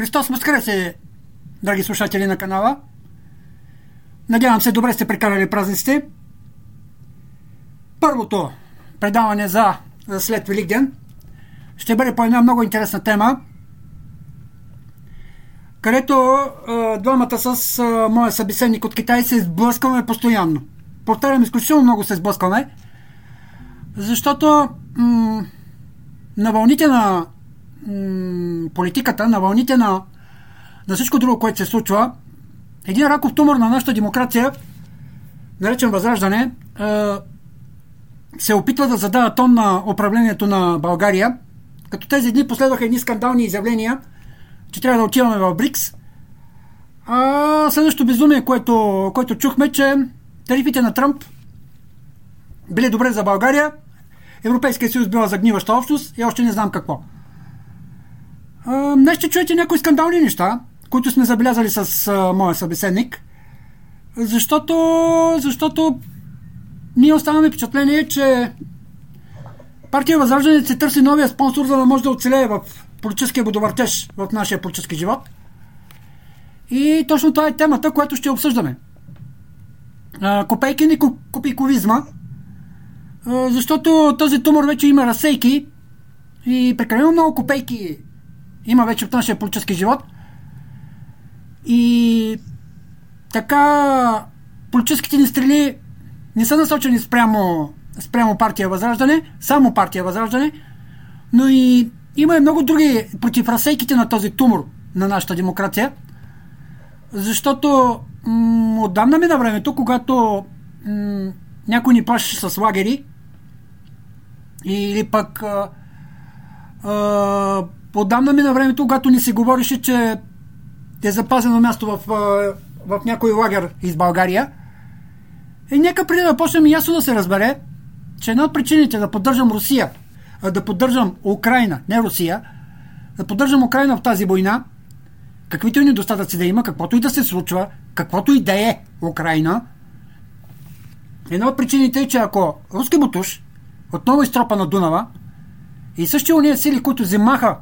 Христос Възкресе, драги слушатели на канала. Надявам се, добре сте прекарали празниците. Първото предаване за, за след Великден ще бъде по една много интересна тема, където а, двамата с а, моя събеседник от Китай се сблъскваме постоянно. Повтарям, изключително много се сблъскваме, защото м- на вълните на политиката, на вълните на, на всичко друго, което се случва, един раков тумор на нашата демокрация, наречен Възраждане, се опитва да задава тон на управлението на България, като тези дни последваха едни скандални изявления, че трябва да отиваме в БРИКС. А следващото безумие, което, което чухме, че тарифите на Тръмп били добре за България, Европейския съюз била загниваща общност и още не знам какво. Днес ще чуете някои скандални неща, които сме забелязали с а, моя събеседник, защото, защото ние оставаме впечатление, че партия Възраждане се търси новия спонсор, за да може да оцелее в политическия водовъртеж в нашия политически живот. И точно това е темата, която ще обсъждаме. Копейкин и копейковизма, защото този тумор вече има разсейки и прекалено много копейки има вече в нашия политически живот. И така политическите ни стрели не са насочени спрямо, спрямо партия Възраждане, само партия Възраждане, но и има и много други против разсейките на този тумор на нашата демокрация, защото м- отдавна ми на времето, когато м- някой ни плаши с лагери или пък а, а, Отдавна ми на времето, когато ни се говореше, че е запазено място в, в някой лагер из България. И нека преди да почнем ясно да се разбере, че една от причините да поддържам Русия, да поддържам Украина, не Русия, да поддържам Украина в тази война, каквито и недостатъци да има, каквото и да се случва, каквото и да е Украина, една от причините е, че ако руски бутуш отново изтропа на Дунава и същите уния сили, които вземаха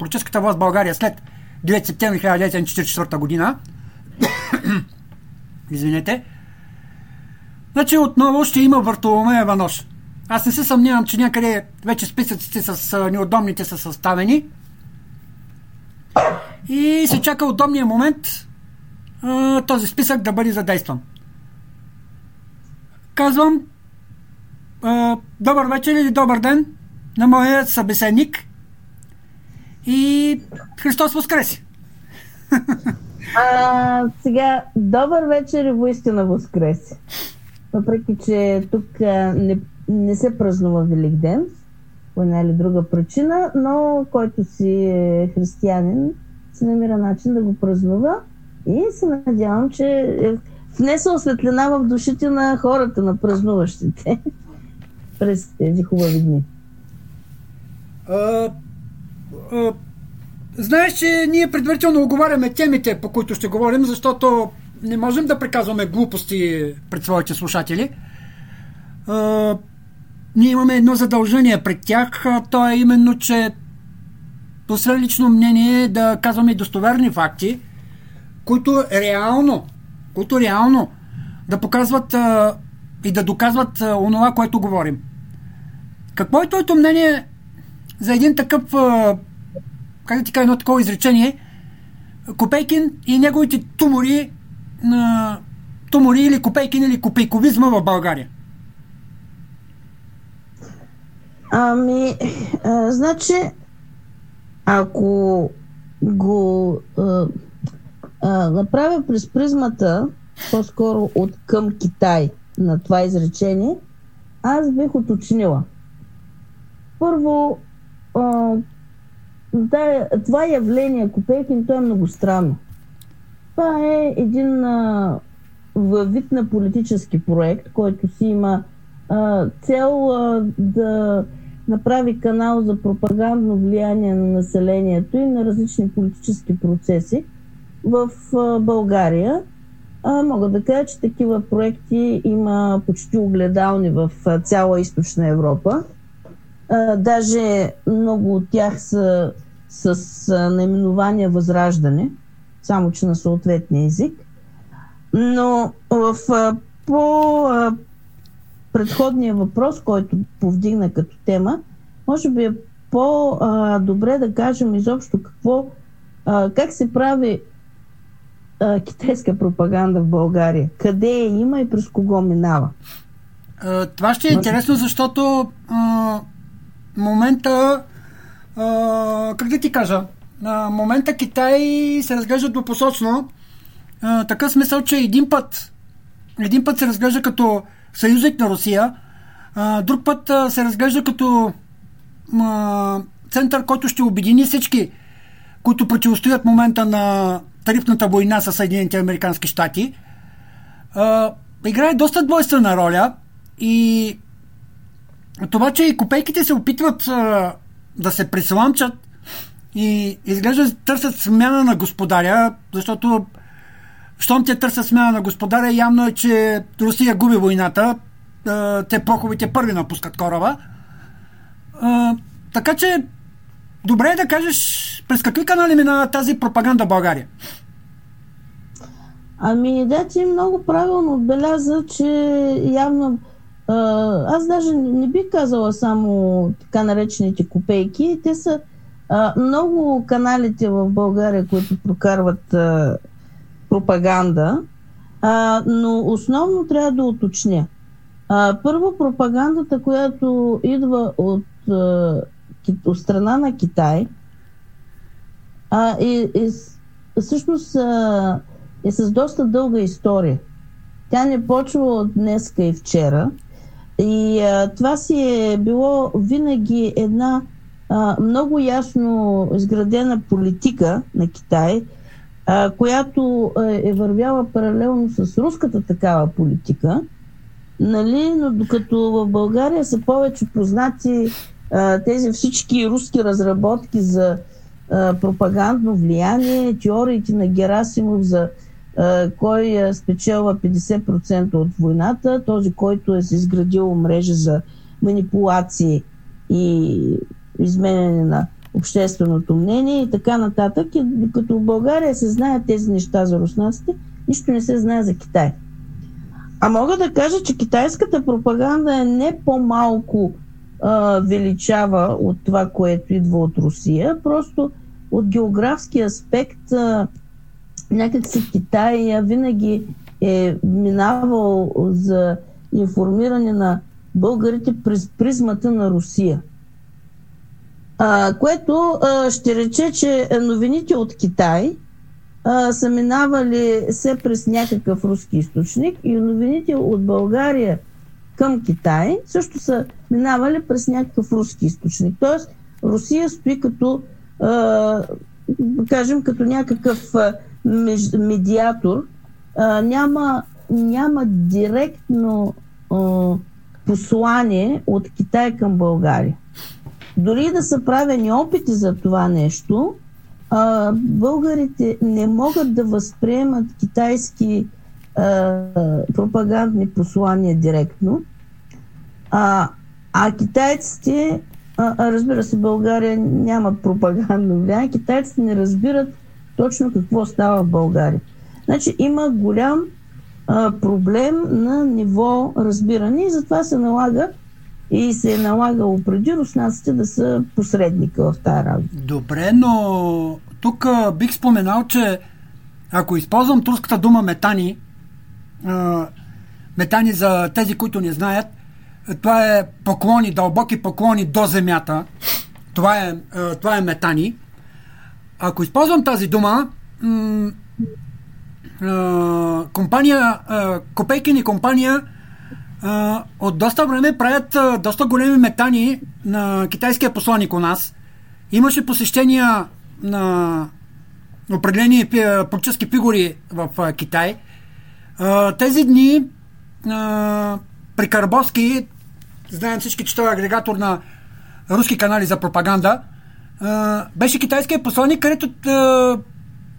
политическата власт в България след 9 септември 1944 година, извинете, значи отново ще има Вартоломеева нощ. Аз не се съмнявам, че някъде вече списъците с неудобните са съставени. И се чака удобния момент а, този списък да бъде задействан. Казвам а, добър вечер или добър ден на моя събеседник и Христос Воскреси! А, сега, добър вечер и воистина Воскреси! Въпреки, че тук не, не се празнува Велик ден, по една или друга причина, но който си е християнин, си намира начин да го празнува и се надявам, че е внесъл светлина в душите на хората, на празнуващите през тези хубави дни. А, Знаеш, че ние предварително оговаряме темите, по които ще говорим, защото не можем да приказваме глупости пред своите слушатели. А, ние имаме едно задължение пред тях, а то е именно, че по лично мнение да казваме достоверни факти, които реално, които реално да показват а, и да доказват а, онова, което говорим. Какво е твоето мнение за един такъв а, как да ти кажа едно такова изречение, Копейкин и неговите тумори, на тумори или Копейкин или Копейковизма в България? Ами, а, значи, ако го а, а, направя през призмата, по-скоро от към Китай на това изречение, аз бих уточнила. Първо, а, да, това явление Копейкин, то е много странно. Това е един а, вид на политически проект, който си има а, цел а, да направи канал за пропагандно влияние на населението и на различни политически процеси в а, България. А, мога да кажа, че такива проекти има почти огледални в а, цяла източна Европа. А, даже много от тях са с а, наименование Възраждане, само че на съответния език. Но в а, по а, предходния въпрос, който повдигна като тема, може би е по-добре да кажем изобщо какво, а, как се прави а, китайска пропаганда в България. Къде я има и през кого минава. Това ще е интересно, защото момента а, как да ти кажа, а, момента Китай се разглежда двупосочно. А, така смисъл, че един път един път се разглежда като съюзник на Русия, а, друг път а, се разглежда като а, център, който ще обедини всички, които противостоят момента на тарифната война с Съединените Американски щати. Играе доста двойствена роля и това, че и копейките се опитват а, да се присламчат и изглежда търсят смяна на господаря, защото щом те търсят смяна на господаря, явно е, че Русия губи войната. Те поховите първи напускат кораба. Така че, добре е да кажеш през какви канали мина тази пропаганда в България? Ами, да, ти много правилно отбеляза, че явно аз даже не бих казала само така наречените копейки. Те са а, много каналите в България, които прокарват а, пропаганда, а, но основно трябва да уточня. А, първо, пропагандата, която идва от, а, от страна на Китай, а, и, и, всъщност а, е с доста дълга история. Тя не почва от днеска и вчера. И а, това си е било винаги една а, много ясно изградена политика на Китай, а, която е вървяла паралелно с руската такава политика. Нали? Но докато в България са повече познати а, тези всички руски разработки за а, пропагандно влияние, теориите на Герасимов за кой спечелва 50% от войната, този, който е изградил мрежа за манипулации и изменяне на общественото мнение и така нататък. И като в България се знаят тези неща за руснаците, нищо не се знае за Китай. А мога да кажа, че китайската пропаганда е не по-малко а, величава от това, което идва от Русия. Просто от географски аспект а, някакси Китай винаги е минавал за информиране на българите през призмата на Русия. А, което а, ще рече, че новините от Китай а, са минавали все през някакъв руски източник и новините от България към Китай също са минавали през някакъв руски източник. Тоест Русия стои като, а, кажем, като някакъв медиатор, а, няма, няма директно а, послание от Китай към България. Дори да са правени опити за това нещо, а, българите не могат да възприемат китайски а, пропагандни послания директно, а, а китайците, а, разбира се, България няма пропагандно влияние, китайците не разбират точно какво става в България. Значи има голям а, проблем на ниво разбиране и затова се налага и се е налагало преди руснаците да са посредника в тази работа. Добре, но тук бих споменал, че ако използвам турската дума метани, а, метани за тези, които не знаят, това е поклони, дълбоки поклони до земята. Това е, това е метани. Ако използвам тази дума, м- а, компания, а, Копейкин компания а, от доста време правят а, доста големи метани на китайския посланник у нас. Имаше посещения на определени политически фигури в а, Китай. А, тези дни а, при Карбовски, знаем всички, че той е агрегатор на руски канали за пропаганда, беше китайският посланник, където,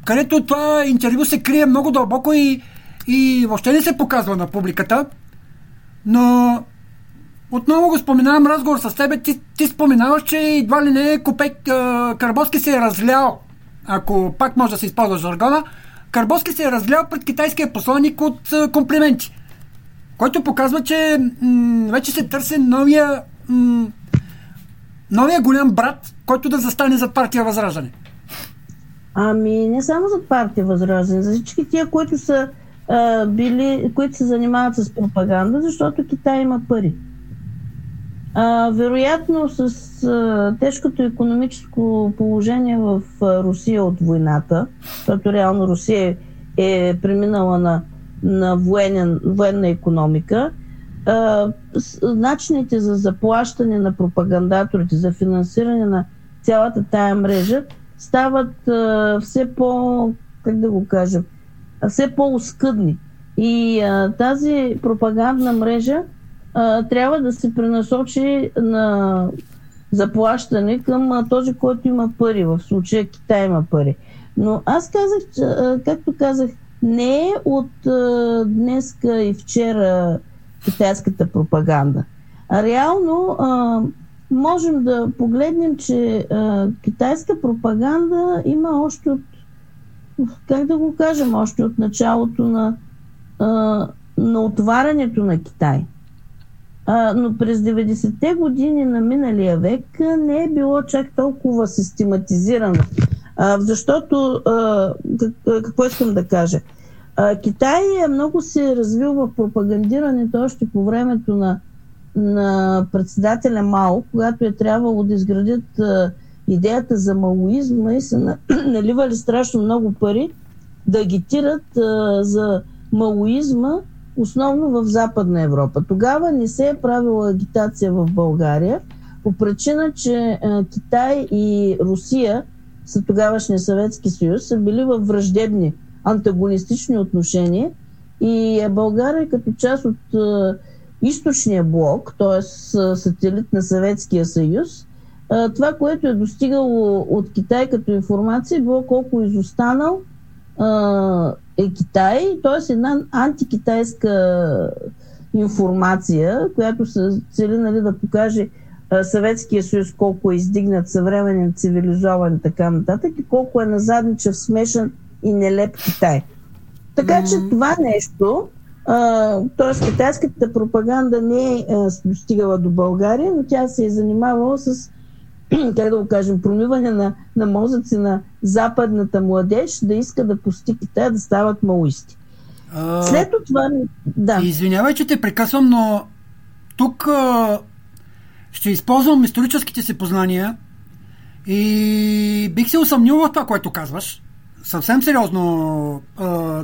където това интервю се крие много дълбоко и, и въобще не се показва на публиката. Но отново го споменавам разговор с тебе, ти, ти споменаваш, че едва ли не Копек Карбоски се е разлял, ако пак може да се използва жаргона, Карбоски се е разлял пред китайския посланник от комплименти, който показва, че м- вече се търси новия м- новия голям брат, който да застане зад партия Възраждане. Ами не само за партия Възраждане, за всички тия, които са а, били, които се занимават с пропаганда, защото Китай има пари. А, вероятно с а, тежкото економическо положение в а, Русия от войната, защото реално Русия е преминала на, на военен, военна економика, начините за заплащане на пропагандаторите, за финансиране на цялата тая мрежа стават все по, как да го кажа, все по-оскъдни. И тази пропагандна мрежа трябва да се пренасочи на заплащане към този, който има пари. В случая Китай има пари. Но аз казах, както казах, не е от днеска и вчера китайската пропаганда. Реално можем да погледнем, че китайска пропаганда има още от, как да го кажем, още от началото на, на отварянето на Китай. Но през 90-те години на миналия век не е било чак толкова систематизирано. Защото, какво искам да кажа? Китай е много се развил в пропагандирането още по времето на, на председателя Мао, когато е трябвало да изградят идеята за малоизма и са наливали страшно много пари да агитират за малоизма основно в Западна Европа. Тогава не се е правила агитация в България по причина, че Китай и Русия са тогавашния Съветски съюз, са били във враждебни, антагонистични отношения и България като част от а, източния блок, т.е. сателит на Съветския съюз, това, което е достигало от Китай като информация, е било колко изостанал е Китай, т.е. една антикитайска информация, която се цели нали, да покаже Съветския съюз колко е издигнат съвременен, цивилизован и така нататък и колко е назадничав, смешан и нелеп Китай. Така че това нещо, т.е. китайската пропаганда не е достигала до България, но тя се е занимавала с как да го кажем, промиване на, на мозъци на западната младеж да иска да пости Китай да стават маоисти. А... След това... Да. Извинявай, че те прекъсвам, но тук а, ще използвам историческите си познания и бих се усъмнил в това, което казваш. Съвсем сериозно. А,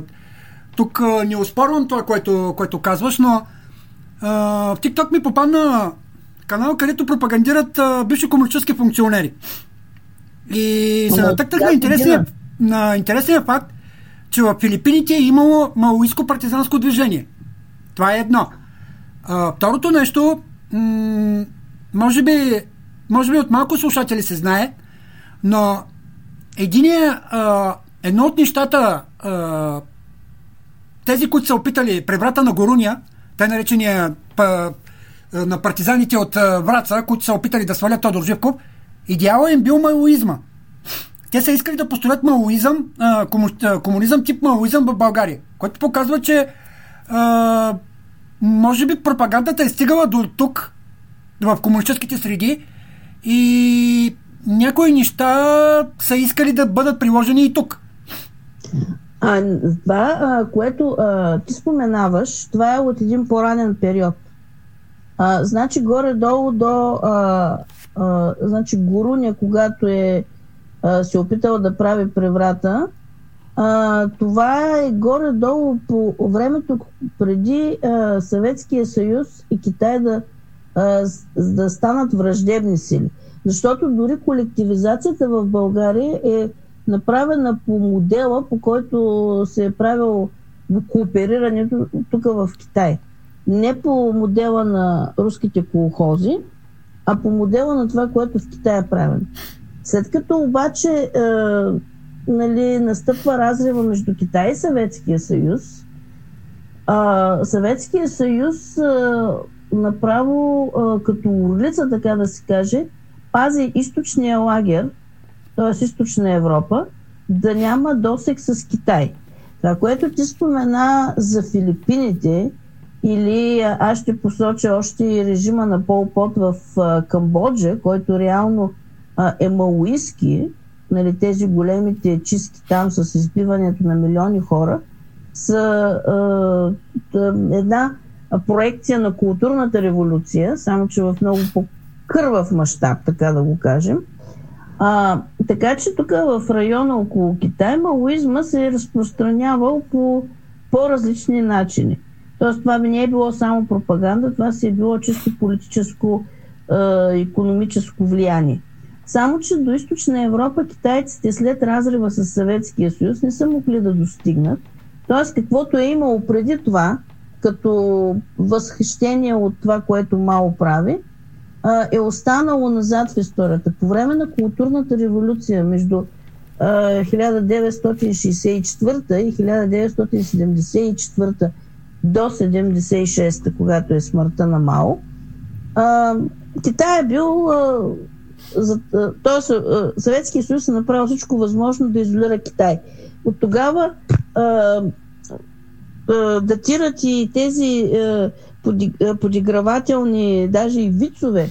тук а, не успорвам това, което, което казваш, но а, в TikTok ми попадна канал, където пропагандират а, бивши комунистически функционери. И се натъкнах на интересния, на интересния факт, че в Филипините е имало малоиско партизанско движение. Това е едно. А, второто нещо, м- може, би, може би от малко слушатели се знае, но единия, а, едно от нещата, а, тези, които са опитали преврата на Горуния, те наречения на партизаните от Враца, които са опитали да свалят Тодор Живков, идеалът им бил малоизма. Те са искали да построят малоизъм, комунизъм тип малоизъм в България, което показва, че може би пропагандата е стигала до тук, в комунистическите среди и някои неща са искали да бъдат приложени и тук. А, това, което а, ти споменаваш, това е от един по-ранен период. А, значи горе-долу до а, а, значи Гуруня, когато е а, се опитал да прави преврата, а, това е горе-долу по времето преди а, Съветския съюз и Китай да, а, да станат враждебни сили. Защото дори колективизацията в България е направена по модела, по който се е правило кооперирането тук в Китай не по модела на руските колхози, а по модела на това, което в Китай е правено. След като обаче е, нали, настъпва разрива между Китай и Съветския съюз, а, Съветския съюз а, направо а, като урлица, така да се каже, пази източния лагер, т.е. източна Европа, да няма досек с Китай. Това, което ти спомена за Филипините, или аз ще посоча още и режима на Пол Пот в Камбоджа, който реално е малуиски, нали, тези големите чистки там с избиването на милиони хора, са една проекция на културната революция, само че в много по-кървав мащаб, така да го кажем. А, така че тук в района около Китай малуизма се е разпространявал по по-различни начини. Тоест това не е било само пропаганда, това си е било чисто политическо, е, економическо влияние. Само, че до източна Европа китайците след разрива с Съветския съюз не са могли да достигнат. Тоест, каквото е имало преди това, като възхищение от това, което Мао прави, е останало назад в историята. По време на културната революция между 1964 и 1974 до 76-та, когато е смъртта на Мао, Китай е бил т.е. Съветския съюз е направил всичко възможно да изолира Китай. От тогава датират и тези подигравателни, даже и вицове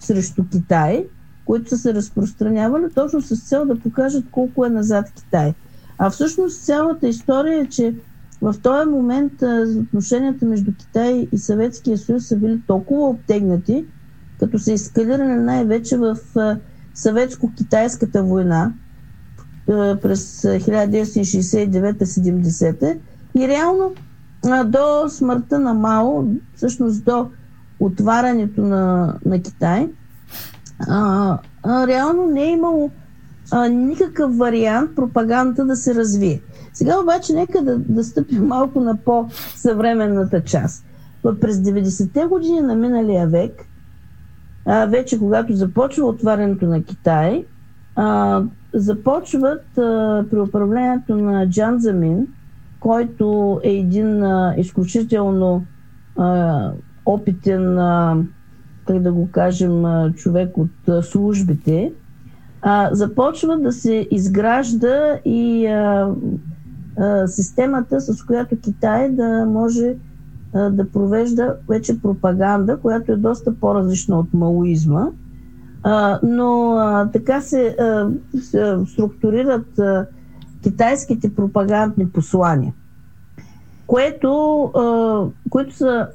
срещу Китай, които са се разпространявали точно с цел да покажат колко е назад Китай. А всъщност цялата история е, че в този момент отношенията между Китай и Съветския съюз са били толкова обтегнати, като са ескалирани най-вече в съветско-китайската война през 1969-70 и реално до смъртта на Мао, всъщност до отварянето на, на Китай, а, а, реално не е имало а, никакъв вариант пропагандата да се развие. Сега обаче нека да, да стъпим малко на по-съвременната част. През 90-те години на миналия век, а, вече когато започва отварянето на Китай, а, започват а, при управлението на Джан Замин, който е един а, изключително а, опитен, а, как да го кажем, а, човек от а, службите, а, започва да се изгражда и а, а, системата, с която Китай да може а, да провежда вече пропаганда, която е доста по-различна от маоизма. А, но а, така се, а, структурират а, китайските пропагандни послания, което, които са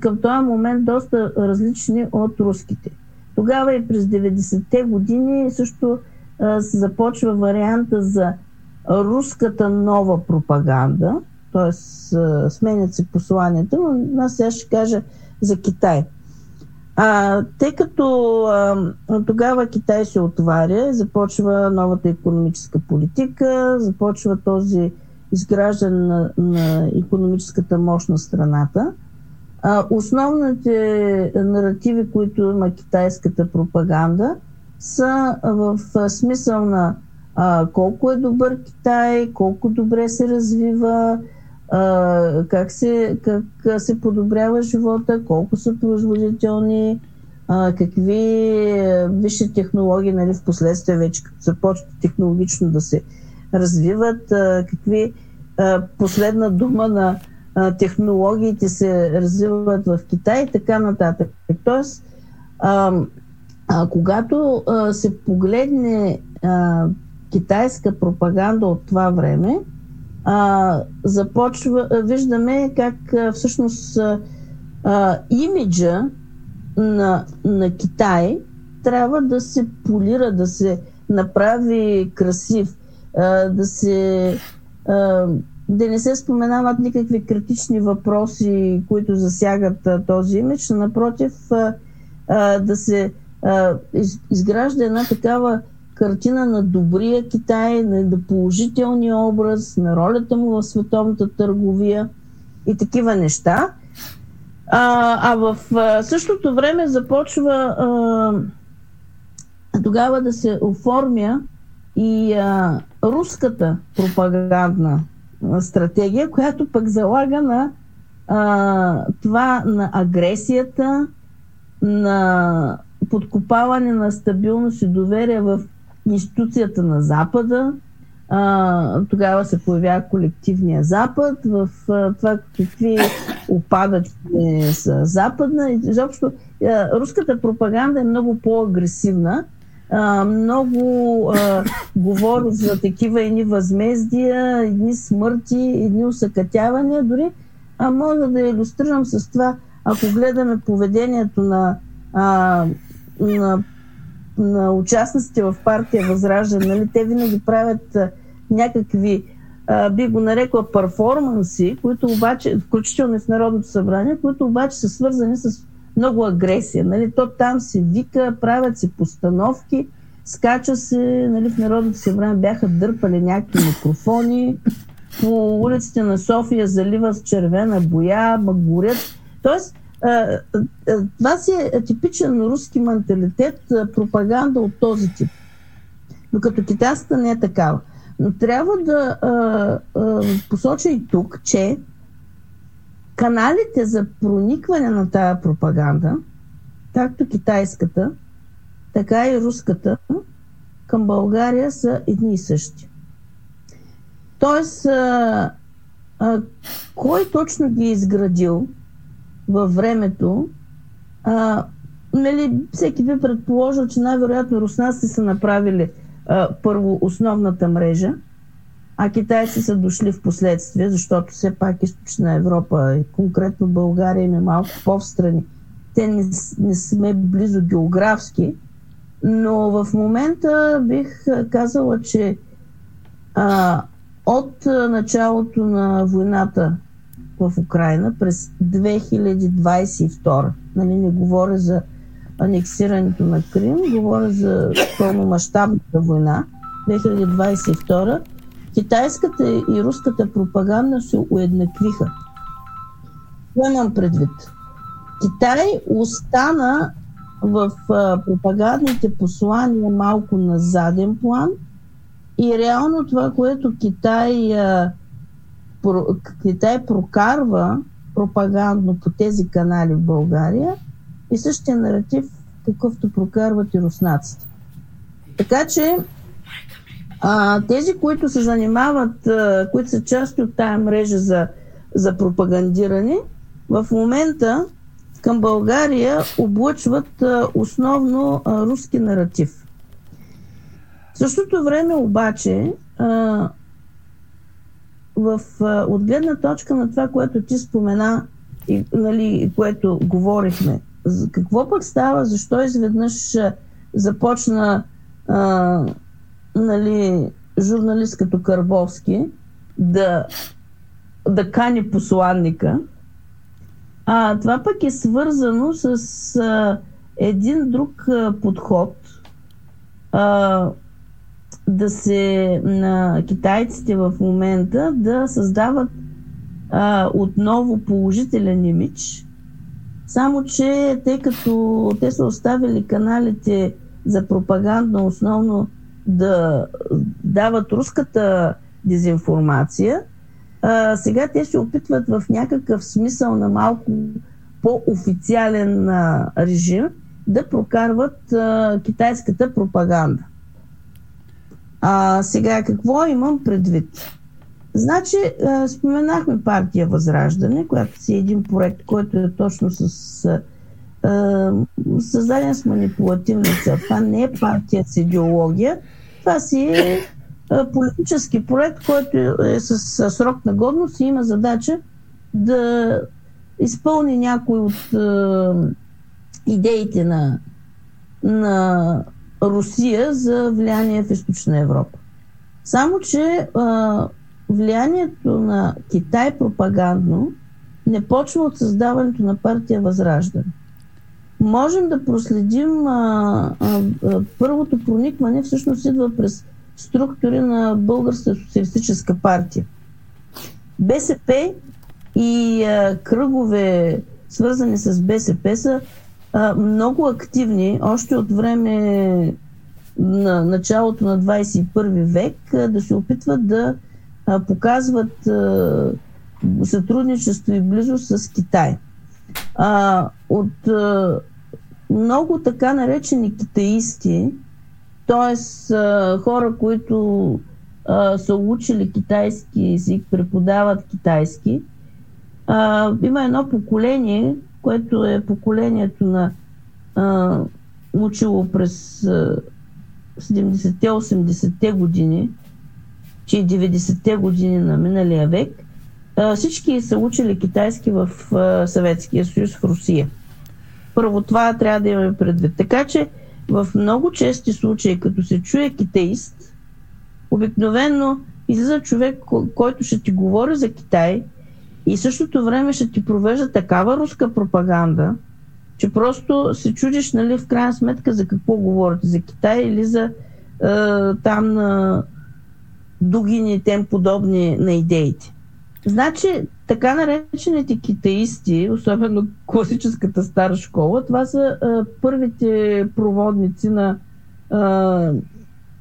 към този момент доста различни от руските. Тогава и през 90-те години също се започва варианта за руската нова пропаганда, т.е. сменят се посланията, но аз сега ще кажа за Китай. А, тъй като а, тогава Китай се отваря, започва новата економическа политика, започва този изграждане на, на економическата мощ на страната. А, основните наративи, които има китайската пропаганда, са в смисъл на а, колко е добър Китай, колко добре се развива, а, как, се, как се подобрява живота, колко са производителни, а, какви висши технологии, нали, в последствие вече като започват технологично да се развиват, а, какви а, последна дума на а, технологиите се развиват в Китай и така нататък. Тоест, а, а, когато а, се погледне а, китайска пропаганда от това време, а, започва, виждаме как а, всъщност а, имиджа на, на Китай трябва да се полира, да се направи красив, а, да се а, да не се споменават никакви критични въпроси, които засягат а, този имидж, напротив а, а, да се а, из, изгражда една такава картина на добрия Китай, на положителния образ, на ролята му в световната търговия и такива неща. А, а в същото време започва а, тогава да се оформя и а, руската пропагандна стратегия, която пък залага на а, това на агресията, на подкопаване на стабилност и доверие в институцията на Запада. А, тогава се появява колективния Запад, в а, това какви опадъци са западна. Изобщо руската пропаганда е много по-агресивна. А, много а, говори за такива едни възмездия, едни смърти, едни усъкътявания. Дори а, мога да иллюстрирам с това, ако гледаме поведението на, а, на, на участниците в партия Възраждане, нали, те винаги правят някакви, а, би го нарекла, перформанси, които обаче, включително и в Народното събрание, които обаче са свързани с много агресия. Нали? То там се вика, правят се постановки, скача се, нали, в Народното събрание бяха дърпали някакви микрофони, по улиците на София залива с червена боя, ма горят. Тоест, това си е типичен руски менталитет, пропаганда от този тип. Докато китайската не е такава. Но трябва да а, посоча и тук, че каналите за проникване на тая пропаганда, както китайската, така и руската, към България са едни и същи. Тоест, а, а, кой точно ги е изградил във времето, а, нали, всеки би предположил, че най-вероятно руснаците са направили а, първо основната мрежа, а китайци са дошли в последствие, защото все пак източна Европа и конкретно България им малко по-встрани. Те не, не сме близо географски, но в момента бих казала, че а, от началото на войната в Украина през 2022, нали не говоря за анексирането на Крим, говоря за пълномащабната война, 2022, китайската и руската пропаганда се уеднаквиха. Това имам предвид. Китай остана в пропагандните послания малко на заден план и реално това, което Китай, Китай прокарва пропагандно по тези канали в България и същия наратив, какъвто прокарват и руснаците. Така че а, тези, които се занимават, а, които са части от тая мрежа за, за пропагандиране, в момента към България облъчват а, основно а, руски наратив. В същото време обаче, а, в, от гледна точка на това, което ти спомена и нали, което говорихме, какво пък става, защо изведнъж започна а, нали, журналист като Карбовски да, да кани посланника, а това пък е свързано с а, един друг а, подход. А, да се на китайците в момента да създават а, отново положителен имидж, само че тъй като те са оставили каналите за пропагандно основно да дават руската дезинформация, а, сега те се опитват в някакъв смисъл на малко по-официален а, режим да прокарват а, китайската пропаганда. А, сега какво имам предвид? Значи, а, споменахме партия Възраждане, която си е един проект, който е точно с а, създаден с манипулативна цел. Това не е партия с идеология, това си е политически проект, който е с, с срок на годност и има задача да изпълни някои от е, идеите на, на Русия за влияние в Източна Европа. Само, че е, влиянието на Китай пропагандно не почва от създаването на партия Възраждане можем да проследим а, а, а, първото проникване всъщност идва през структури на Българска социалистическа партия. БСП и а, кръгове, свързани с БСП, са много активни още от време на началото на 21 век да се опитват да показват сътрудничество и близост с Китай. От много така наречени китаисти, т.е. хора, които са учили китайски език, преподават китайски, има едно поколение, което е поколението на а, учило през 70-те, 80-те години, че 90-те години на миналия век, а, всички са учили китайски в Съветския съюз в Русия. Първо това трябва да имаме предвид. Така че в много чести случаи, като се чуе китаист, обикновено излиза човек, който ще ти говори за Китай и същото време ще ти провежда такава руска пропаганда, че просто се чудиш, нали, в крайна сметка за какво говорите, за Китай или за е, там на дугини тем подобни на идеите. Значи, така наречените китаисти, особено класическата стара школа, това са е, първите проводници на, е,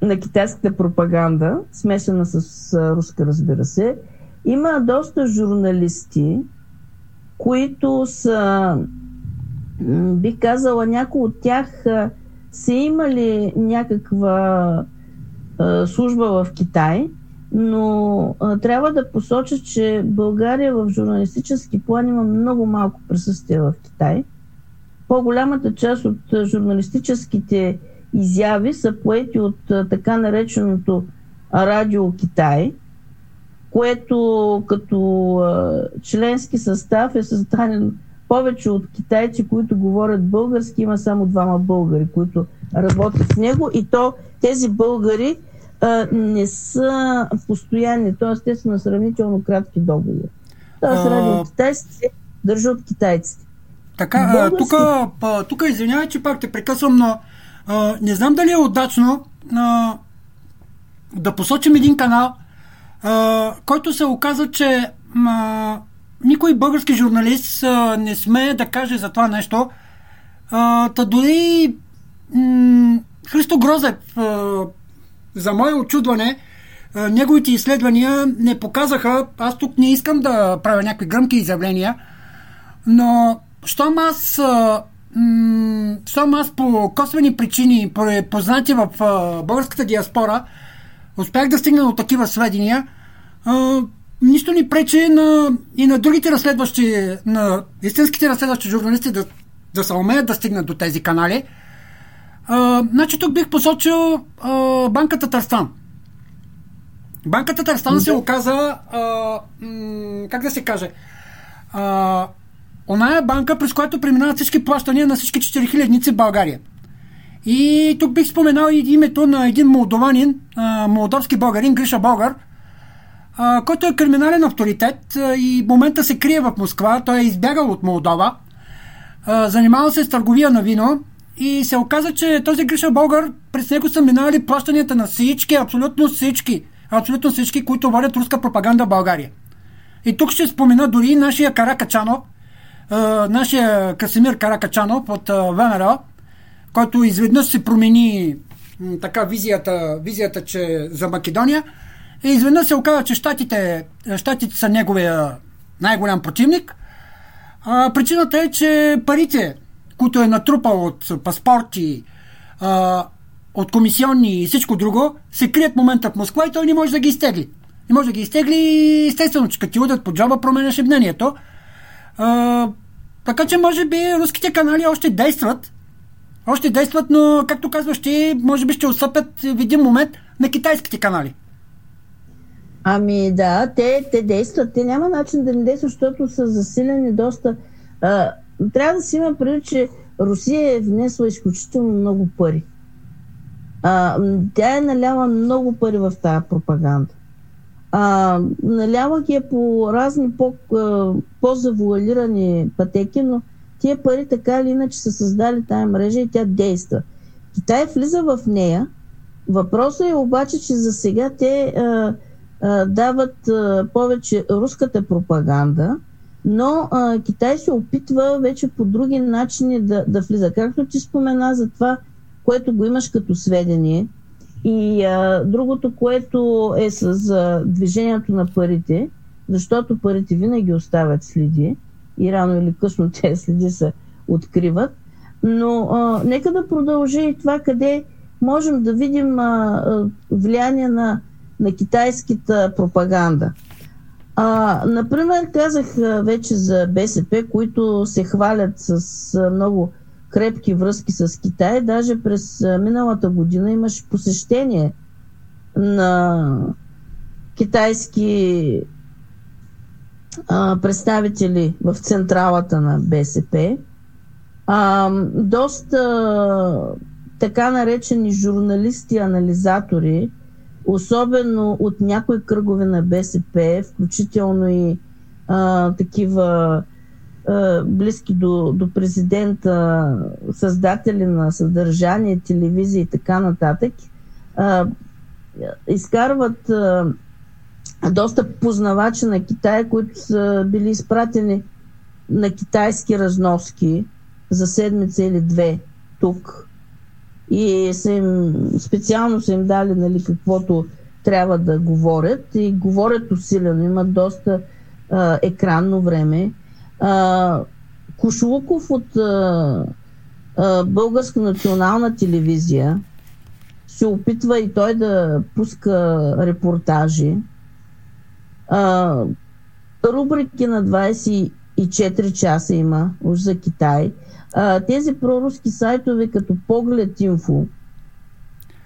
на китайската пропаганда, смесена с е, руска, разбира се. Има доста журналисти, които са бих казала, някои от тях са имали някаква служба в Китай, но трябва да посоча, че България в журналистически план има много малко присъствие в Китай. По-голямата част от журналистическите изяви са поети от така нареченото Радио Китай, което като членски състав е създаден повече от китайци, които говорят български, има само двама българи, които работят в него и то тези българи а, не са постоянни, т.е. те са на сравнително кратки договори. Тоест, ради китайците държа от китайците. Така, тук, тук извинявай, че пак те прекъсвам, но а, не знам дали е удачно а, да посочим един канал, който се оказа, че а, никой български журналист а, не смее да каже за това нещо. А, та дори м- Христо Грозев, а, за мое очудване, а, неговите изследвания не показаха, аз тук не искам да правя някакви гръмки изявления, но щом аз, а, м- щом аз по косвени причини, по познати в а, българската диаспора, успях да стигна до такива сведения, а, нищо ни пречи на, и на другите разследващи, на истинските разследващи журналисти да, да се умеят да стигнат до тези канали. А, значи тук бих посочил а, банката Търстан. Банката Търстан се оказа, а, м- как да се каже, а, оная банка, през която преминават всички плащания на всички 4000 в България. И тук бих споменал и името на един молдованин, молдовски българин, Гриша Българ, който е криминален авторитет и в момента се крие в Москва. Той е избягал от Молдова, занимава се с търговия на вино и се оказа, че този Гриша Българ през него са минали плащанията на всички, абсолютно всички, абсолютно всички, които водят руска пропаганда в България. И тук ще спомена дори нашия Каракачанов, нашия Красимир Каракачанов от ВМРО, който изведнъж се промени така визията, визията, че за Македония – и изведнъж се оказа, че щатите, щатите са неговия най-голям противник. А, причината е, че парите, които е натрупал от паспорти, а, от комисионни и всичко друго, се крият в момента в Москва и той не може да ги изтегли. Не може да ги изтегли, естествено, че като ти удат под джоба, променяш мнението. А, така че, може би, руските канали още действат. Още действат, но, както казваш ти, може би ще отстъпят в един момент на китайските канали. Ами да, те, те действат. Те няма начин да не действат, защото са засилени доста. А, трябва да си има преди, че Русия е внесла изключително много пари. А, тя е наляла много пари в тази пропаганда. А, налява ги е по разни по, по-завуалирани пътеки, но тия пари така или иначе са създали тази мрежа и тя действа. Китай влиза в нея. Въпросът е обаче, че за сега те а, дават повече руската пропаганда, но а, Китай се опитва вече по други начини да, да влиза. Както ти спомена за това, което го имаш като сведение, и а, другото, което е с а, движението на парите, защото парите винаги оставят следи и рано или късно тези следи се откриват. Но а, нека да продължи и това, къде можем да видим а, а, влияние на, на китайската пропаганда. А, например, казах вече за БСП, които се хвалят с много крепки връзки с Китай. Даже през миналата година имаше посещение на китайски а, представители в централата на БСП. А, доста така наречени журналисти, анализатори, особено от някои кръгове на БСП, включително и а, такива а, близки до, до президента, създатели на съдържание, телевизия и така нататък, а, изкарват а, доста познавачи на Китай, които са били изпратени на китайски разноски за седмица или две тук и са им, специално са им дали нали, каквото трябва да говорят и говорят усилено, имат доста а, екранно време. А, Кошлуков от а, а, Българска национална телевизия се опитва и той да пуска репортажи. А, рубрики на 24 часа има уж за Китай а, тези проруски сайтове като Поглед Инфо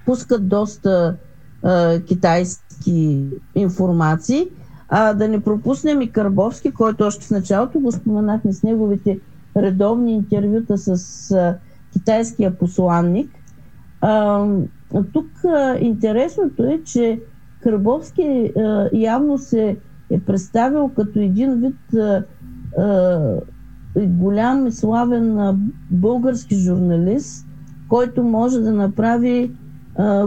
пускат доста а, китайски информации. А да не пропуснем и Карбовски, който още в началото го споменахме с неговите редовни интервюта с а, китайския посланник. А, тук а, интересното е, че Карбовски а, явно се е представил като един вид а, а, голям и славен български журналист, който може да направи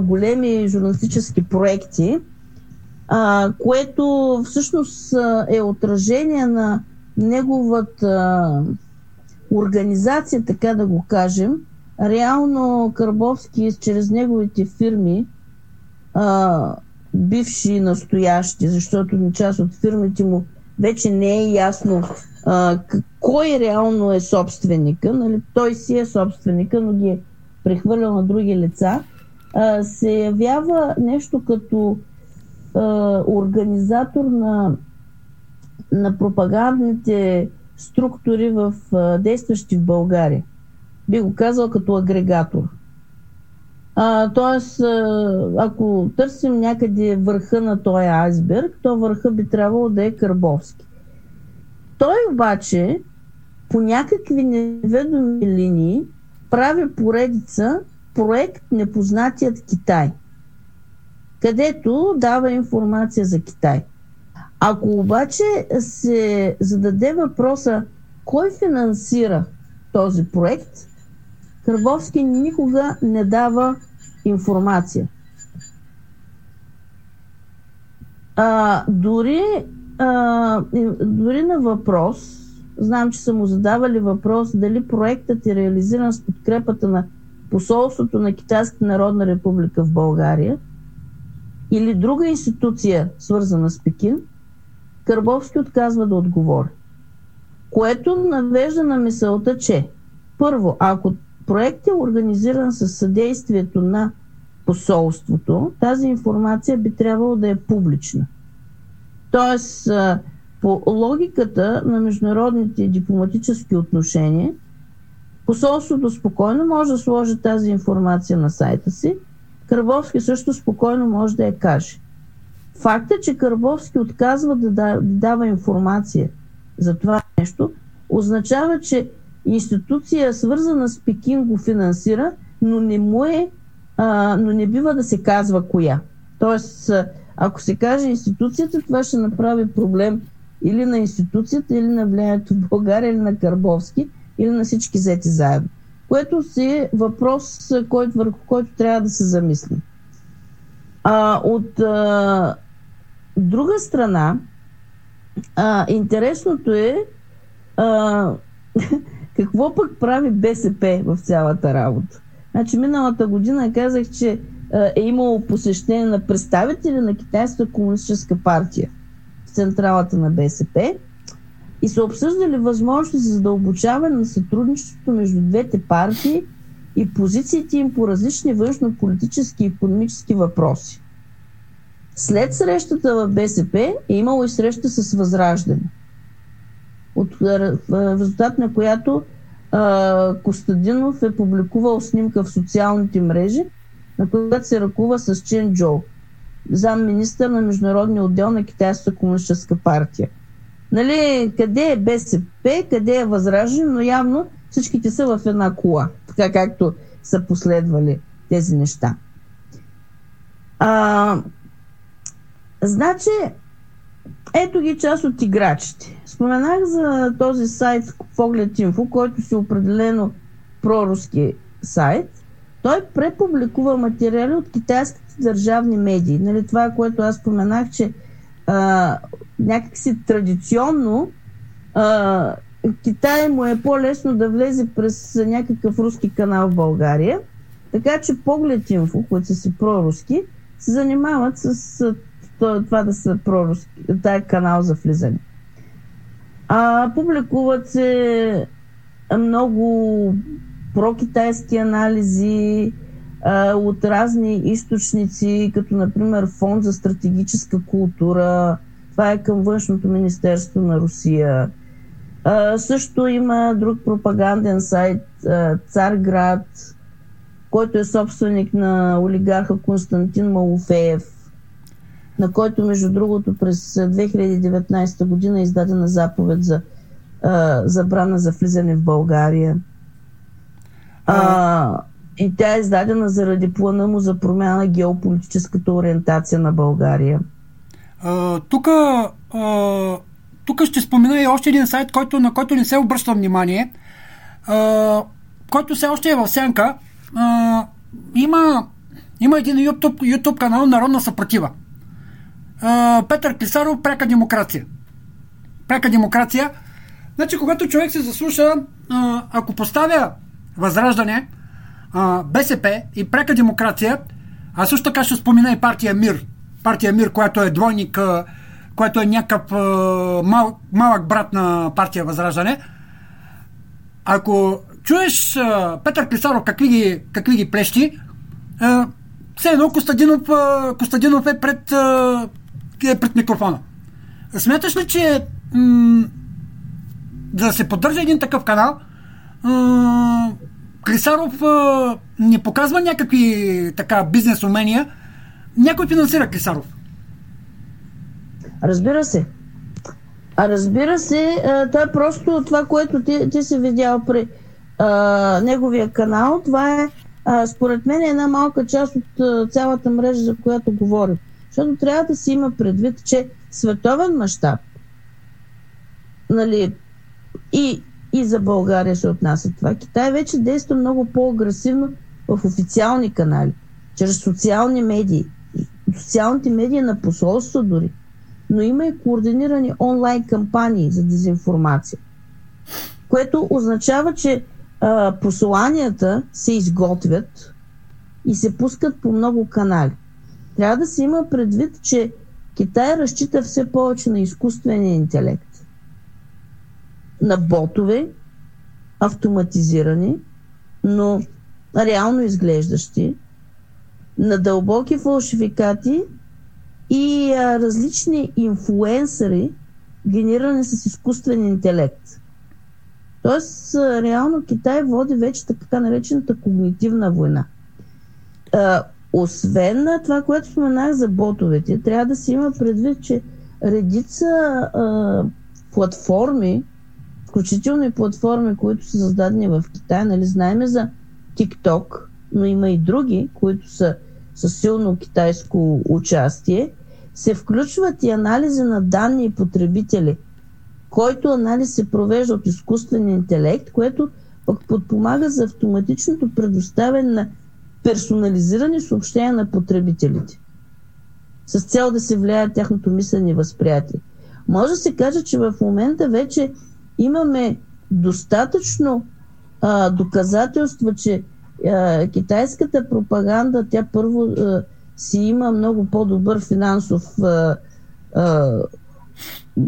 големи журналистически проекти, което всъщност е отражение на неговата организация, така да го кажем. Реално Карбовски чрез неговите фирми, бивши и настоящи, защото част от фирмите му вече не е ясно а, кой реално е собственика, нали, той си е собственика, но ги е прехвърлял на други лица, а, се явява нещо като а, организатор на, на пропагандните структури в а, действащи в България. Би го казал като агрегатор. А, тоест, ако търсим някъде върха на този айсберг, то върха би трябвало да е Кърбовски. Той обаче по някакви неведоми линии прави поредица проект Непознатият Китай, където дава информация за Китай. Ако обаче се зададе въпроса кой финансира този проект, Кърбовски никога не дава информация. А, дори а, дори на въпрос, знам, че са му задавали въпрос дали проектът е реализиран с подкрепата на посолството на Китайската народна република в България или друга институция, свързана с Пекин, Кърбовски отказва да отговори. Което навежда на мисълта, че първо, ако проект е организиран със съдействието на посолството, тази информация би трябвало да е публична – Тоест, по логиката на международните дипломатически отношения, посолството спокойно може да сложи тази информация на сайта си. Карбовски също спокойно може да я каже. Факта, че Карбовски отказва да дава информация за това нещо, означава, че институция, свързана с Пекин, го финансира, но не му е, а, но не бива да се казва коя. Тоест, ако се каже институцията, това ще направи проблем или на институцията, или на влиянието в България, или на Карбовски, или на всички взети заедно. Което си е въпрос, който, върху който трябва да се замислим. А, от а, друга страна, а, интересното е а, какво пък прави БСП в цялата работа. Значи миналата година казах, че е имало посещение на представители на Китайската комунистическа партия в централата на БСП и са обсъждали възможности за задълбочаване на сътрудничеството между двете партии и позициите им по различни външно-политически и економически въпроси. След срещата в БСП е имало и среща с Възраждане, от резултат на която а, Костадинов е публикувал снимка в социалните мрежи, на която се ръкува с Чен Джоу, зам-министър на Международния отдел на Китайската комунистическа партия. Нали, къде е БСП, къде е Възраждане, но явно всичките са в една кола, така както са последвали тези неща. А, значи, ето ги част от играчите. Споменах за този сайт Поглед Инфо, който си определено проруски сайт. Той препубликува материали от китайските държавни медии. Нали, това, което аз споменах, че а, някакси традиционно а, Китай му е по-лесно да влезе през някакъв руски канал в България. Така че Поглед Инфо, които са си проруски, се занимават с това да са проруски, тая канал за влизане. А, публикуват се много прокитайски анализи а, от разни източници, като например Фонд за стратегическа култура. Това е към Външното министерство на Русия. А, също има друг пропаганден сайт а, Царград, който е собственик на олигарха Константин Малофеев, на който, между другото, през 2019 година е издадена заповед за а, забрана за влизане в България. А, и тя е издадена заради плана му за промяна на геополитическата ориентация на България. Тук тук ще спомена и още един сайт, който, на който не се обръща внимание, а, който все още е в сянка. А, има, има един YouTube, YouTube канал Народна съпротива. А, Петър Клисаров, пряка демокрация. Пряка демокрация. Значи, когато човек се заслуша, а, ако поставя Възраждане, а, БСП и пряка демокрация, а също така ще спомена и партия Мир. Партия Мир, която е двойник а, което е някакъв мал, малък брат на партия Възраждане. Ако чуеш Петър Клисаров какви ги, какви ги плещи, все едно Костадинов, Костадинов е пред, е пред микрофона. Смяташ ли, че м- да се поддържа един такъв канал, м- Клисаров а, не показва някакви така бизнес умения, някой финансира Клисаров. Разбира се. А разбира се, това е просто това, което ти, ти си видял при а, неговия канал. Това е, а, според мен, една малка част от а, цялата мрежа, за която говорим. Защото трябва да си има предвид, че световен мащаб нали, и, и за България се отнася това. Китай вече действа много по-агресивно в официални канали, чрез социални медии. Социалните медии на посолство дори но има и координирани онлайн кампании за дезинформация, което означава, че а, посланията се изготвят и се пускат по много канали. Трябва да се има предвид, че Китай разчита все повече на изкуствения интелект, на ботове, автоматизирани, но реално изглеждащи, на дълбоки фалшификати и а, различни инфлуенсъри, генерирани с изкуствен интелект. Тоест, реално Китай води вече така наречената когнитивна война. Освен на това, което споменах за ботовете, трябва да се има предвид, че редица а, платформи, включително и платформи, които са създадени в Китай, нали, знаеме за TikTok, но има и други, които са със силно китайско участие, се включват и анализи на данни и потребители, който анализ се провежда от изкуствен интелект, което пък подпомага за автоматичното предоставяне на персонализирани съобщения на потребителите с цел да се влияе тяхното мислене и възприятие. Може да се каже, че в момента вече имаме достатъчно а, доказателства, че а, китайската пропаганда, тя първо а, си има много по-добър финансов а, а,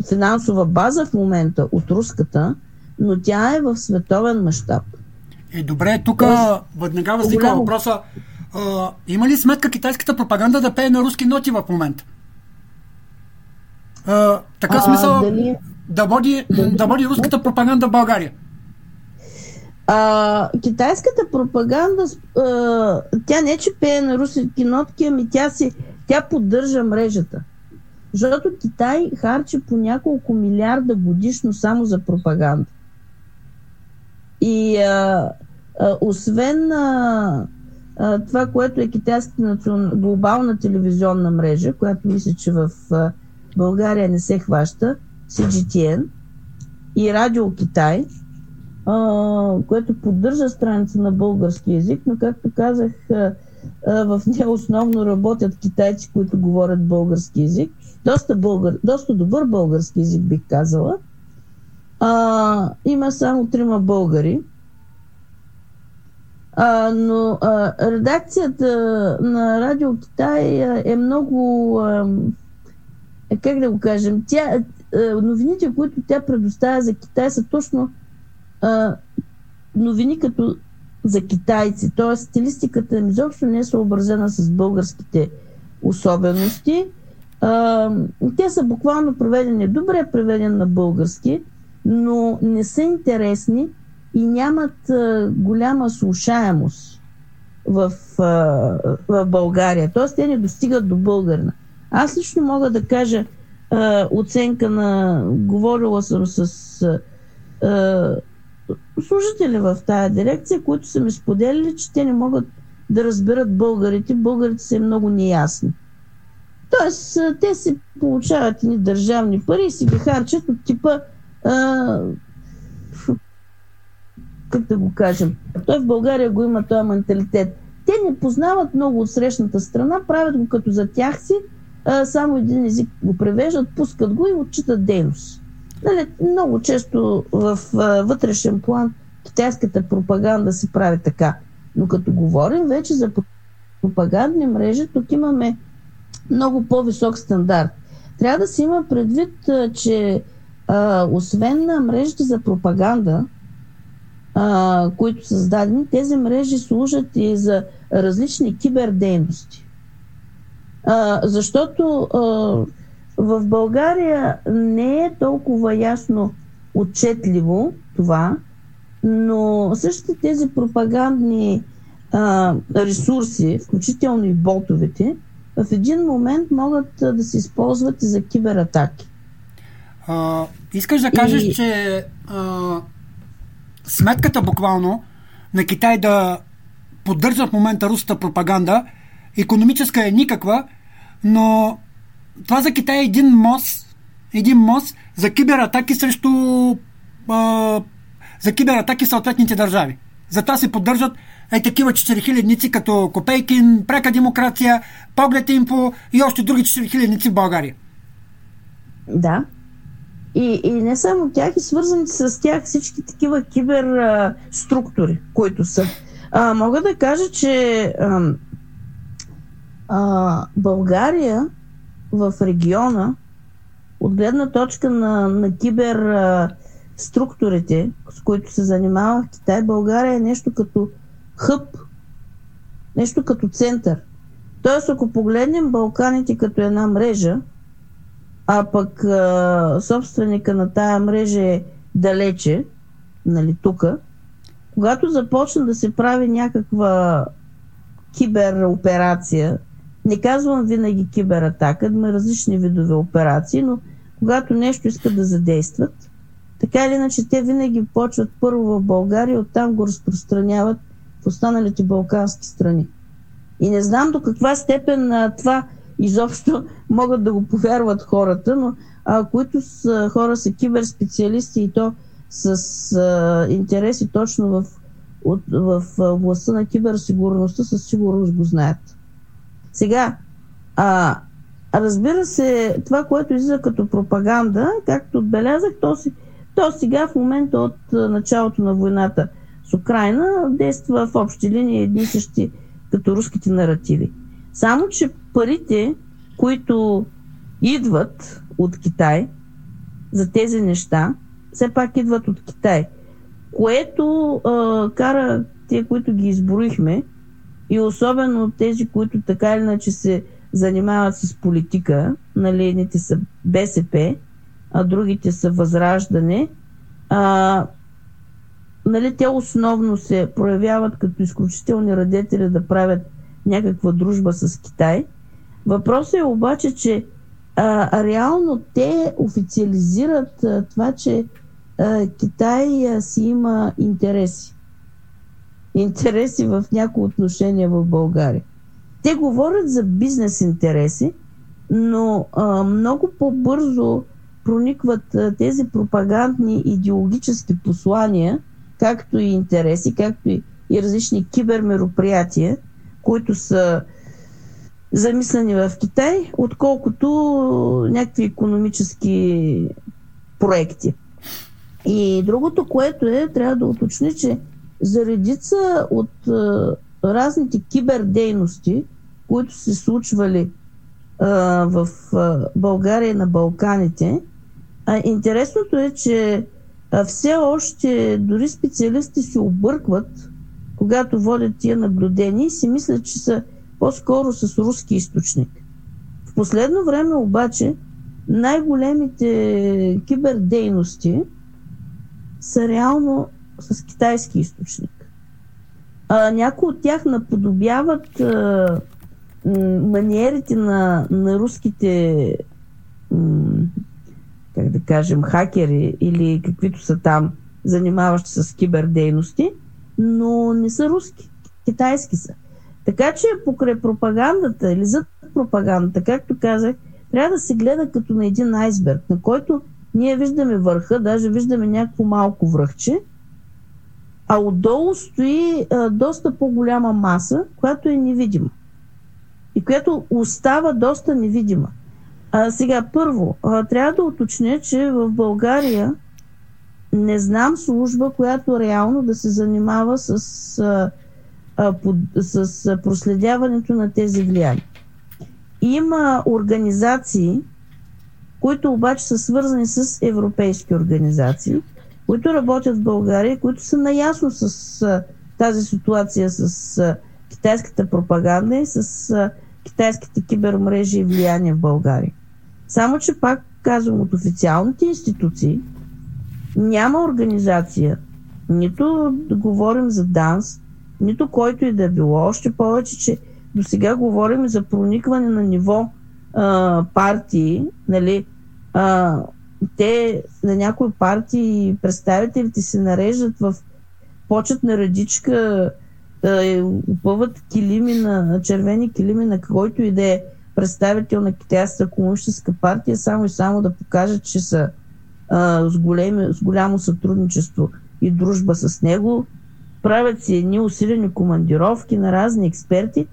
финансова база в момента от руската, но тя е в световен мащаб. Е, добре, тук веднага възниква въпроса. А, има ли сметка китайската пропаганда да пее на руски ноти в момента? А, така а, смисъл дали... да, води, да води руската пропаганда в България. А, китайската пропаганда, а, тя не че пее на руски нотки, ами тя, си, тя поддържа мрежата. Защото Китай харчи по няколко милиарда годишно само за пропаганда. И а, а, освен а, а, това, което е китайската национ... глобална телевизионна мрежа, която мисля, че в а, България не се хваща, CGTN и Радио Китай, а, което поддържа страница на български язик, но както казах, а, а, в нея основно работят китайци, които говорят български язик. Доста, българ, доста добър български язик бих казала. А, има само трима българи. А, но а, редакцията на Радио Китай е много. А, е, как да го кажем? Тя, а, новините, които тя предоставя за Китай, са точно а, новини като за китайци. Тоест, стилистиката им изобщо не е съобразена с българските особености. А, те са буквално преведени, добре преведени на български, но не са интересни и нямат а, голяма слушаемост в, а, в България. Тоест, те не достигат до българина. Аз лично мога да кажа а, оценка на... Говорила съм с а, служители в тая дирекция, които са ми споделили, че те не могат да разберат българите. Българите са много неясни. Тоест, те си получават ни държавни пари и си ги харчат от типа как да го кажем, той в България го има този менталитет. Те не познават много от срещната страна, правят го като за тях си, а, само един език го превеждат, пускат го и отчитат дейност. Нали, много често в а, вътрешен план китайската пропаганда се прави така. Но като говорим вече за пропагандни мрежи, тук имаме много по-висок стандарт. Трябва да се има предвид, че а, освен на мрежите за пропаганда, а, които са създадени, тези мрежи служат и за различни кибердейности. А, защото а, в България не е толкова ясно отчетливо това, но същите тези пропагандни а, ресурси, включително и ботовете, в един момент могат да се използват и за кибератаки. А, искаш да кажеш, и... че а, сметката буквално на Китай да поддържа в момента руската пропаганда, економическа е никаква, но това за Китай е един мост, един мост за кибератаки срещу а, за кибератаки в съответните държави. Затова се поддържат е такива 4000-ници като Копейкин, Прека демокрация, Поглед Инфо и още други 4000-ници в България. Да. И, и не само тях, и свързани с тях всички такива кибер а, структури, които са. А, мога да кажа, че а, а, България в региона, от гледна точка на, на кибер с които се занимава Китай, България е нещо като хъб, нещо като център. Тоест, ако погледнем Балканите като една мрежа, а пък а, собственика на тая мрежа е далече, нали, тук, когато започна да се прави някаква кибероперация, не казвам винаги кибератака, има различни видове операции, но когато нещо искат да задействат, така или иначе те винаги почват първо в България, оттам го разпространяват в останалите балкански страни. И не знам до каква степен а, това изобщо могат да го повярват хората, но а, които са, хора са киберспециалисти и то с а, интереси точно в, от, в областта на киберсигурността, със сигурност го знаят. Сега, а, разбира се, това, което излиза като пропаганда, както отбелязах, то, си, то сега в момента от началото на войната с Украина действа в общи линии едни същи като руските наративи. Само, че парите, които идват от Китай, за тези неща, все пак идват от Китай. Което а, кара те, които ги изброихме, и особено тези, които така или иначе се занимават с политика, нали, едните са БСП, а другите са Възраждане, а, нали, те основно се проявяват като изключителни радетели да правят някаква дружба с Китай. Въпросът е обаче, че а, реално те официализират а, това, че а, Китай а, си има интереси. Интереси в някои отношения в България. Те говорят за бизнес интереси, но а, много по-бързо проникват а, тези пропагандни идеологически послания, както и интереси, както и, и различни кибермероприятия, които са замислени в Китай, отколкото някакви економически проекти. И другото, което е, трябва да уточни, че за редица от разните кибердейности, които се случвали в България и на Балканите, интересното е, че все още дори специалисти се объркват, когато водят тия наблюдения си мислят, че са по-скоро с руски източник. В последно време обаче най-големите кибердейности са реално с китайски източник. А, някои от тях наподобяват а, маниерите на, на руските м, как да кажем, хакери или каквито са там, занимаващи с кибердейности, но не са руски, китайски са. Така че покрай пропагандата или зад пропагандата, както казах, трябва да се гледа като на един айсберг, на който ние виждаме върха, даже виждаме някакво малко връхче, а отдолу стои а, доста по-голяма маса, която е невидима и която остава доста невидима. А, сега, първо, а, трябва да уточня, че в България не знам служба, която реално да се занимава с, а, а, под, с проследяването на тези влияния. Има организации, които обаче са свързани с европейски организации, които работят в България, които са наясно с а, тази ситуация с а, китайската пропаганда и с а, китайските кибермрежи и влияние в България. Само, че пак казвам, от официалните институции няма организация, нито да говорим за ДАНС, нито който и да е било. Още повече, че до сега говорим за проникване на ниво а, партии, нали, а, те на някои партии представителите се нареждат в почетна редичка, да опъват килими на, червени килими на който и да е представител на Китайската комунистическа партия, само и само да покажат, че са с, големи, с голямо сътрудничество и дружба с него. Правят си едни усилени командировки на разни експерти.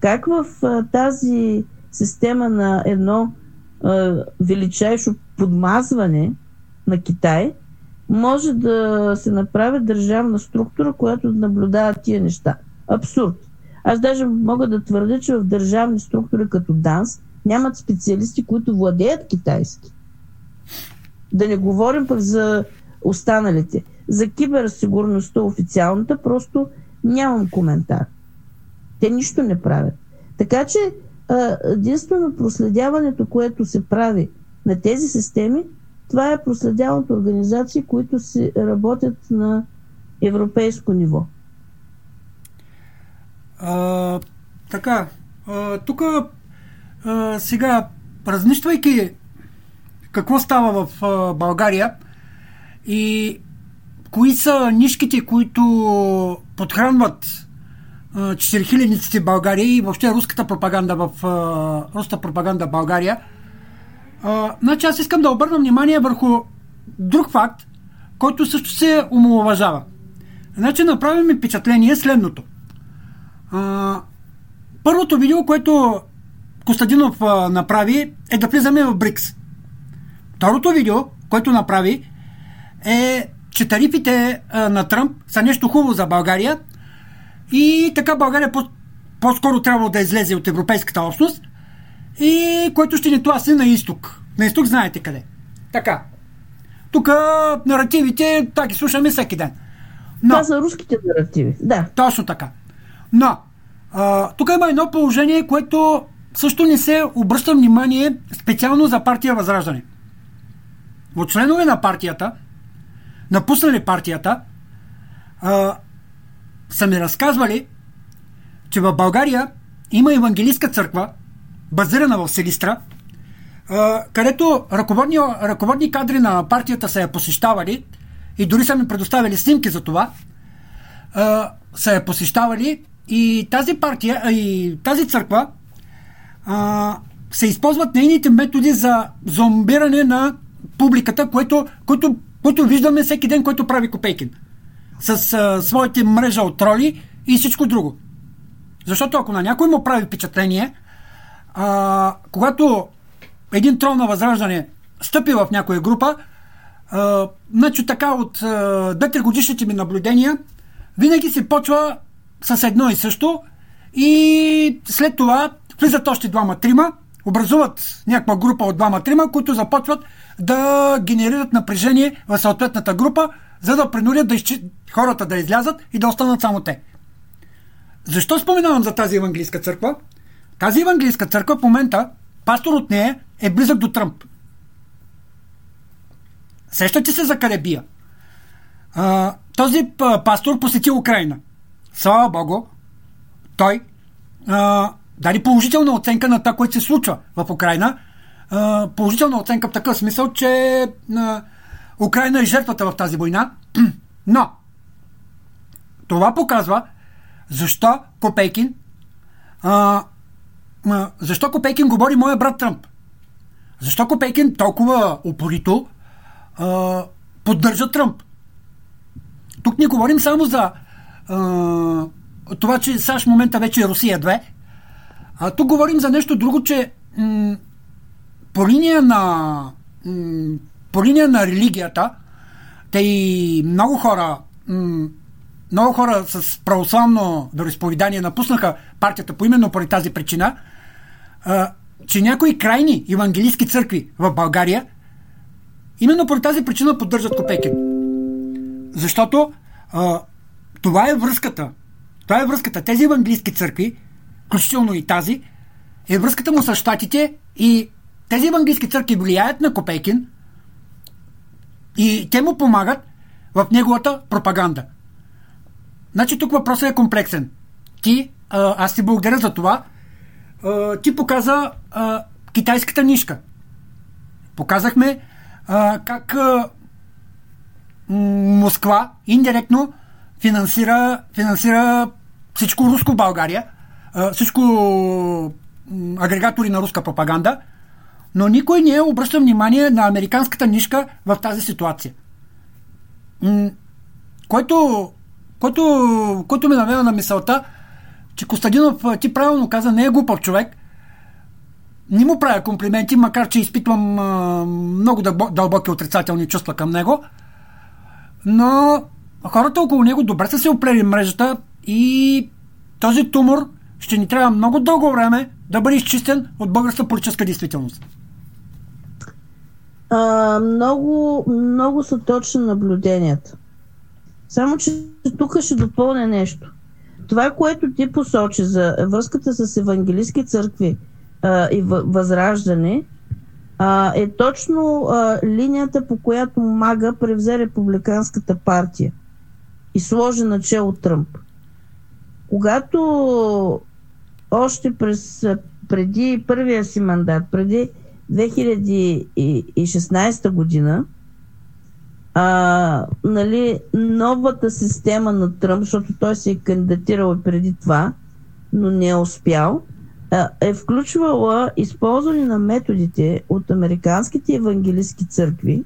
Как в а, тази система на едно а, величайшо подмазване на Китай може да се направи държавна структура, която да наблюдава тия неща. Абсурд. Аз даже мога да твърдя, че в държавни структури като ДАНС нямат специалисти, които владеят китайски. Да не говорим пък за останалите. За киберсигурността официалната просто нямам коментар. Те нищо не правят. Така че единствено проследяването, което се прави на тези системи, това е проследяването организации, които си работят на европейско ниво. А, така, тук сега, разнищвайки какво става в България и кои са нишките, които подхранват четирихилядниците България и въобще руската пропаганда в руската пропаганда България. Значи аз искам да обърна внимание върху друг факт, който също се омалуважава. Значи направи ми впечатление следното – първото видео, което Костадинов направи, е да влизаме в БРИКС. Второто видео, което направи, е, че тарифите а, на Тръмп са нещо хубаво за България и така България по- по-скоро трябва да излезе от Европейската общност и който ще ни тласне на изток. На изток знаете къде. Така. Тук наративите, так ги слушаме всеки ден. Но, Това са руските наративи, да. Точно така. Но, а, тук има едно положение, което също не се обръща внимание специално за партия Възраждане. От членове на партията, напуснали партията, а, са ми разказвали, че в България има евангелистка църква, базирана в Селистра, където ръководни, ръководни кадри на партията са я посещавали и дори са ми предоставили снимки за това, са я посещавали и тази партия, и тази църква се използват нейните методи за зомбиране на публиката, което, което, което виждаме всеки ден, който прави Копейкин. С а, своите мрежа от роли и всичко друго. Защото ако на някой му прави впечатление, а, когато един трол на възраждане стъпи в някоя група, а, значи така от 2-3 годишните ми наблюдения, винаги се почва с едно и също и след това влизат още двама-трима, образуват някаква група от двама-трима, които започват да генерират напрежение в съответната група, за да принудят да изчи... хората да излязат и да останат само те. Защо споменавам за тази евангелийска църква? Тази евангелийска църква в момента, пастор от нея е близък до Тръмп. Сещате се за къде бия? А, този пастор посети Украина. Слава Богу, той а, даде положителна оценка на това, което се случва в Украина. А, положителна оценка в такъв смисъл, че а, Украина е жертвата в тази война. Но това показва защо Копейкин а, а, защо Копейкин говори моя брат Тръмп. Защо Копейкин толкова упорито а, поддържа Тръмп. Тук не говорим само за а, това, че САЩ в момента вече е Русия 2. А тук говорим за нещо друго, че м- по линия на по линия на религията, те и много хора много хора с православно вероисповедание напуснаха партията по именно поради тази причина, че някои крайни евангелистски църкви в България именно поради тази причина поддържат Копекин. Защото това е връзката. Това е връзката. Тези евангелистски църкви, включително и тази, е връзката му с щатите и тези евангелистски църкви влияят на Копейкин и те му помагат в неговата пропаганда. Значи тук въпросът е комплексен. Ти, а, аз ти благодаря за това, а, ти показа а, китайската нишка. Показахме а, как а, Москва индиректно финансира, финансира всичко руско България, а, всичко агрегатори на руска пропаганда, но никой не е обръща внимание на американската нишка в тази ситуация. Който, който, който ме наведа на мисълта, че Костадинов, ти правилно каза, не е глупав човек. Не му правя комплименти, макар че изпитвам много дълбоки отрицателни чувства към него. Но хората около него добре са се оплели мрежата и този тумор ще ни трябва много дълго време да бъде изчистен от българска политическа действителност. А, много, много са точни наблюденията. Само, че тук ще допълня нещо. Това, което ти посочи за връзката с евангелистски църкви а, и възраждане, а, е точно а, линията, по която Мага превзе републиканската партия и сложи начало Тръмп. Когато още през преди първия си мандат, преди 2016 година, а, нали, новата система на Тръмп, защото той се е кандидатирал преди това, но не е успял, а, е включвала използване на методите от американските евангелистски църкви,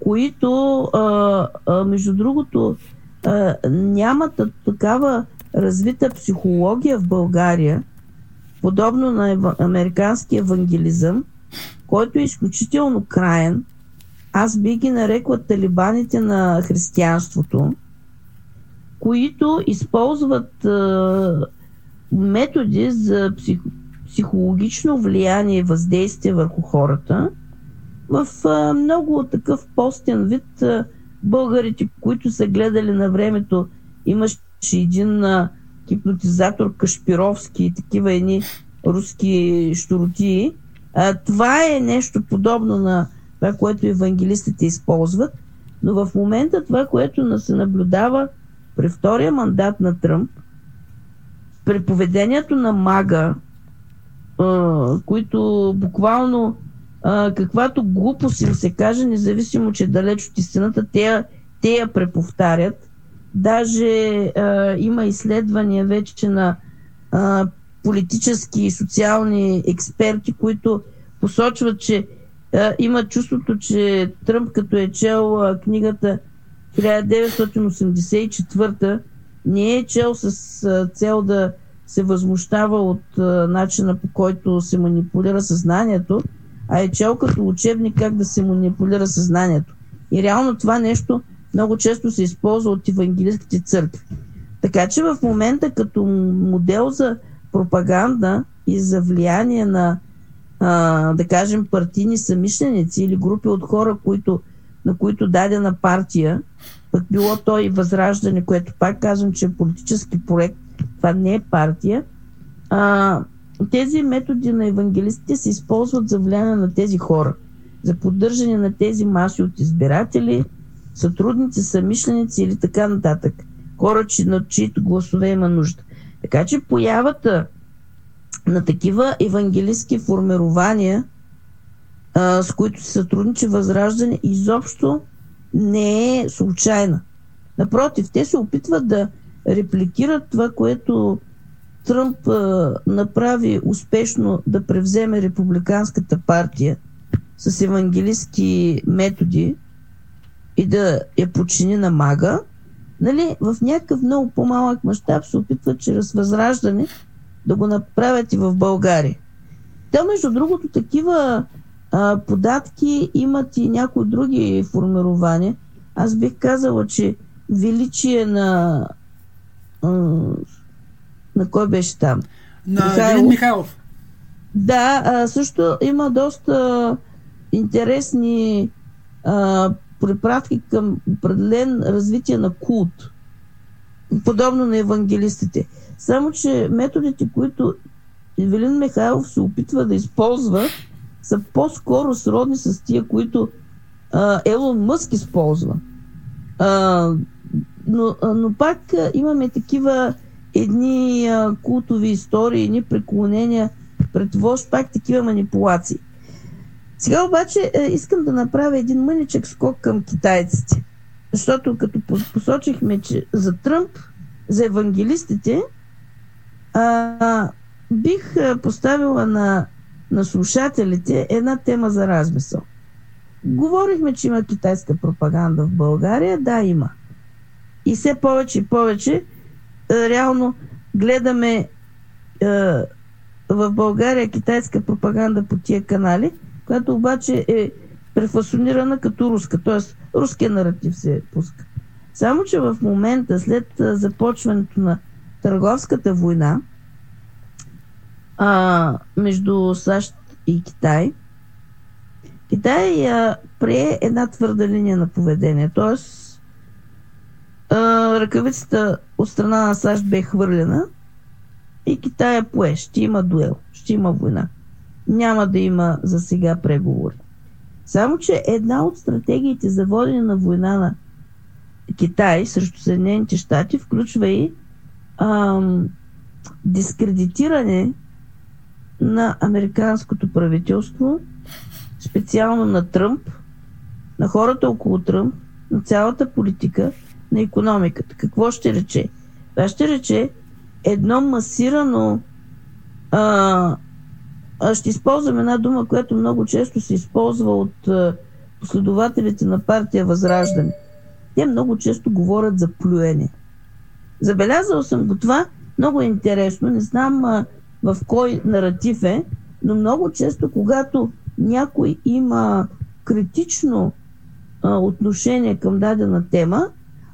които, а, а, между другото, а, нямат такава развита психология в България, подобно на ев... американски евангелизъм, който е изключително краен. Аз би ги нарекла талибаните на християнството, които използват а, методи за псих, психологично влияние и въздействие върху хората, в а, много такъв постен вид а, българите, които са гледали на времето, имаше един а, хипнотизатор Кашпировски и такива едни руски штуротии. Това е нещо подобно на това, което евангелистите използват, но в момента това, което се наблюдава при втория мандат на Тръмп, при поведението на мага, които буквално каквато глупост им се каже, независимо, че далеч от истината, те, те я преповтарят. Даже има изследвания вече на политически и социални експерти, които посочват, че а, има чувството, че Тръмп, като е чел а, книгата 1984, не е чел с а, цел да се възмущава от а, начина по който се манипулира съзнанието, а е чел като учебник как да се манипулира съзнанието. И реално това нещо много често се използва от евангелистските църкви. Така че в момента като модел за пропаганда и за влияние на, а, да кажем, партийни самишленици или групи от хора, които, на които дадена партия, пък било то и възраждане, което пак казвам, че е политически проект, това не е партия, а, тези методи на евангелистите се използват за влияние на тези хора, за поддържане на тези маси от избиратели, сътрудници, самишленици или така нататък. Хора, че, на чието гласове има нужда. Така че появата на такива евангелистски формирования, а, с които се сътрудничи Възраждане, изобщо не е случайна. Напротив, те се опитват да репликират това, което Тръмп а, направи успешно да превземе републиканската партия с евангелистски методи и да я почини на мага, нали, в някакъв много по-малък мащаб се опитват чрез възраждане да го направят и в България. Те, между другото, такива а, податки имат и някои други формирования. Аз бих казала, че величие на на кой беше там? На Михайлов. Михайлов. Да, а, също има доста интересни а, препратки към определен развитие на култ. Подобно на евангелистите. Само, че методите, които Евелин Михайлов се опитва да използва, са по-скоро сродни с тия, които а, Елон Мъск използва. А, но, но пак имаме такива едни а, култови истории, едни преклонения пред вожд, пак такива манипулации. Сега обаче е, искам да направя един мъничък скок към китайците. Защото като посочихме, че за Тръмп, за евангелистите, а, бих поставила на, на слушателите една тема за размисъл. Говорихме, че има китайска пропаганда в България. Да, има. И все повече и повече е, реално гледаме е, в България китайска пропаганда по тия канали, която обаче е префасонирана като руска, т.е. руския наратив се пуска. Само, че в момента, след започването на търговската война а, между САЩ и Китай, Китай а, прие една твърда линия на поведение. Т.е ръкавицата от страна на САЩ бе хвърлена и Китая пое. Ще има дуел, ще има война. Няма да има за сега преговори. Само, че една от стратегиите за водене на война на Китай срещу Съединените щати включва и ам, дискредитиране на американското правителство, специално на Тръмп, на хората около Тръмп, на цялата политика – на економиката. Какво ще рече? Това ще рече едно масирано а, ще използвам една дума, която много често се използва от а, последователите на партия Възраждане. Те много често говорят за плюене. Забелязал съм го това, много е интересно, не знам а, в кой наратив е, но много често, когато някой има критично а, отношение към дадена тема,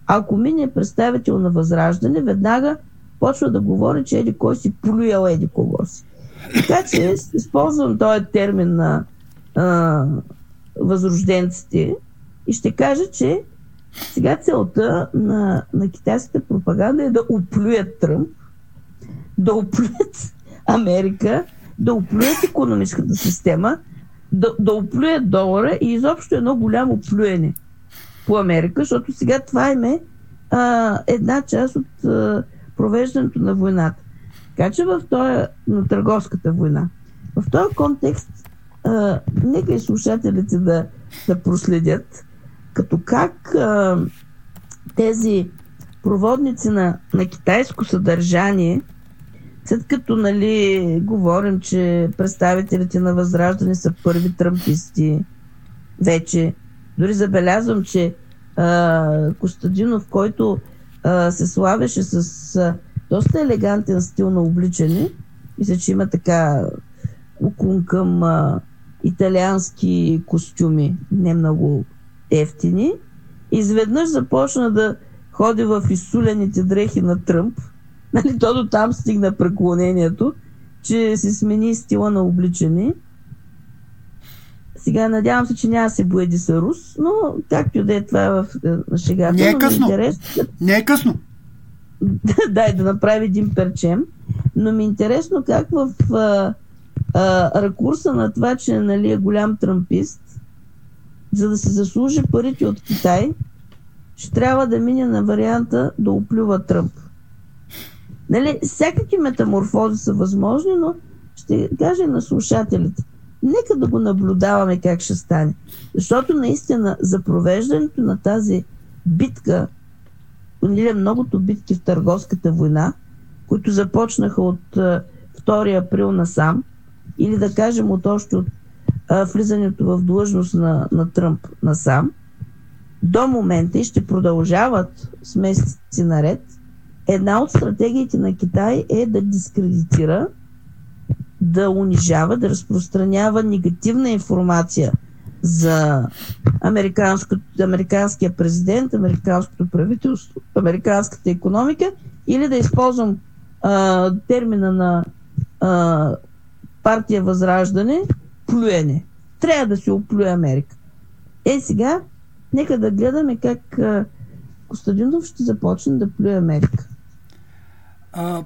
ако мине представител на Възраждане, веднага почва да говори, че еди кой си плюял еди кого си. Така че използвам този термин на а, възрожденците и ще кажа, че сега целта на, на китайската пропаганда е да оплюят Тръмп, да оплюят Америка, да оплюят економическата система, да, да оплюят долара и изобщо едно голямо плюене по Америка, защото сега това им е а, една част от а, провеждането на войната. Така че в този, на търговската война. В този контекст, а, нека и слушателите да, да проследят, като как а, тези проводници на, на китайско съдържание, след като нали, говорим, че представителите на Възраждане са първи трамписти, вече, дори забелязвам, че а, Костадинов, който а, се славеше с доста елегантен стил на обличане, мисля, че има така уклон към а, италиански костюми, не много ефтини. Изведнъж започна да ходи в изсулените дрехи на Тръмп. Нали, то до там стигна преклонението, че се смени стила на обличане. Сега надявам се, че няма да се боеди са рус, но както и да е това е в на шегата. Не е късно. Интерес... Не е късно. Дай да направи един перчем. Но ми е интересно как в а, а, ракурса на това, че нали, е голям трампист, за да се заслужи парите от Китай, ще трябва да мине на варианта да оплюва Тръмп. Нали, всякакви метаморфози са възможни, но ще кажа на слушателите. Нека да го наблюдаваме как ще стане. Защото наистина за провеждането на тази битка, или многото битки в търговската война, които започнаха от 2 април насам, или да кажем от още от влизането в длъжност на, на Тръмп насам, до момента и ще продължават с месеци наред, една от стратегиите на Китай е да дискредитира да унижава, да разпространява негативна информация за американския президент, американското правителство, американската економика или да използвам а, термина на а, партия Възраждане плюене. Трябва да се оплюе Америка. Е сега, нека да гледаме как а, Костадинов ще започне да плюе Америка. А,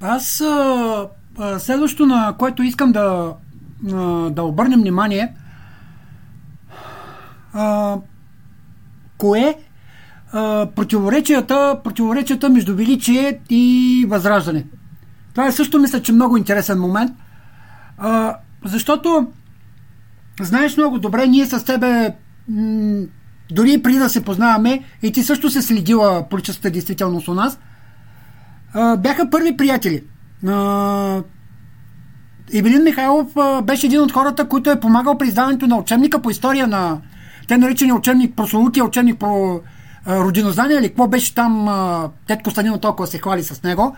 аз а, Следващото, на което искам да, да обърнем внимание, кое противоречията, противоречията между величие и възраждане. Това е също, мисля, че много интересен момент, защото знаеш много добре, ние с тебе дори преди да се познаваме и ти също се следила политическата действителност у нас, бяха първи приятели. Ибелин Михайлов беше един от хората, който е помагал при издаването на учебника по история на те наричани учебник прословутия учебник по родинознание или какво беше там Тед Костадинов толкова се хвали с него.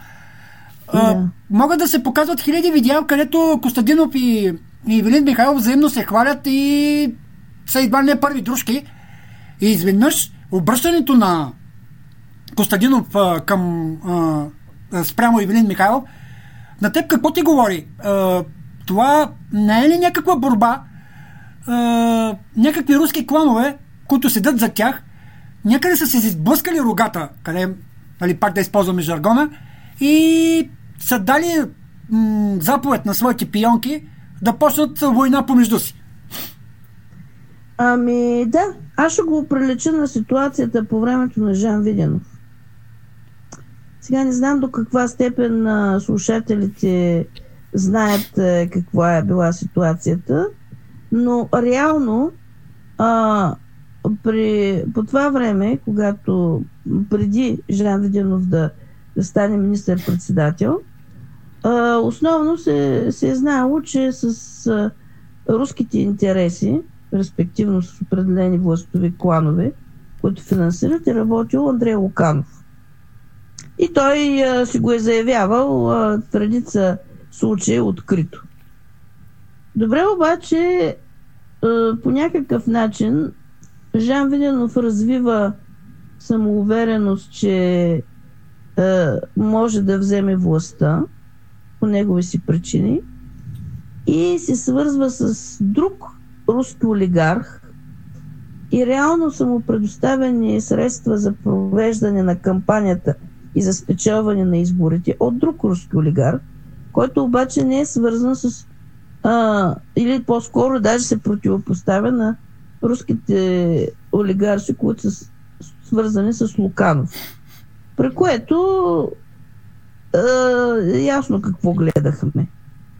Yeah. Могат да се показват хиляди видеа, където Костадинов и, и Велин Михайлов взаимно се хвалят и са едва не първи дружки. И изведнъж обръщането на Костадинов а, към а, спрямо Ивелин Михайлов на теб какво ти говори? А, това не е ли някаква борба? А, някакви руски кланове, които седат за тях, някъде са се изблъскали рогата, къде, нали, пак да използваме жаргона, и са дали м- заповед на своите пионки да почнат война помежду си. Ами да, аз ще го прилеча на ситуацията по времето на Жан Виденов. Сега не знам до каква степен слушателите знаят а, каква е била ситуацията, но реално а, при, по това време, когато преди Жан Виденов да, да стане министър-председател, а, основно се, се е знаело, че с а, руските интереси, респективно с определени властови кланове, които финансират, е работил Андрей Луканов. И той а, си го е заявявал а, в редица случаи открито. Добре, обаче по някакъв начин Жан Виденов развива самоувереност, че може да вземе властта по негови си причини и се свързва с друг руски олигарх и реално са му предоставени средства за провеждане на кампанията и за спечелване на изборите от друг руски олигарх, който обаче не е свързан с а, или по-скоро даже се противопоставя на руските олигарси, които са свързани с Луканов. При което е, ясно какво гледахме.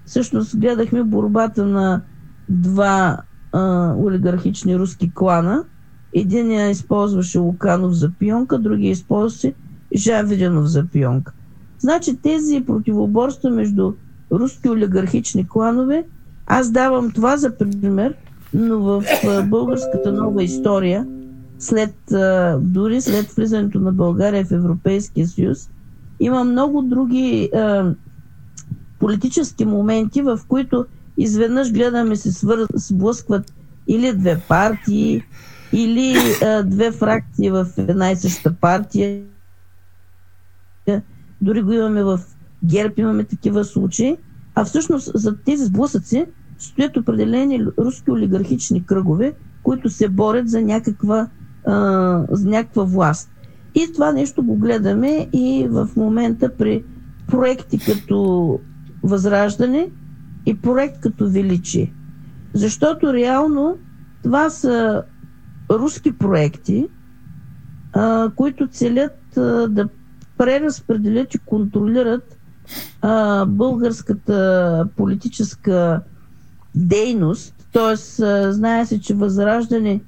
Всъщност гледахме борбата на два е, олигархични руски клана. Единия използваше Луканов за пионка, другия използваше Жан Виденов за пионка. Значи тези противоборства между руски олигархични кланове, аз давам това за пример, но в българската нова история, след, дори след влизането на България в Европейския съюз, има много други политически моменти, в които изведнъж гледаме се свър... сблъскват или две партии, или а, две фракции в една и съща партия. Дори го имаме в ГЕРБ, имаме такива случаи. А всъщност за тези сблъсъци стоят определени руски олигархични кръгове, които се борят за някаква, а, за някаква власт. И това нещо го гледаме и в момента при проекти като Възраждане и проект като Величие. Защото реално това са руски проекти, а, които целят а, да преразпределят и контролират а, българската политическа дейност. Тоест, знае се, че Възраждане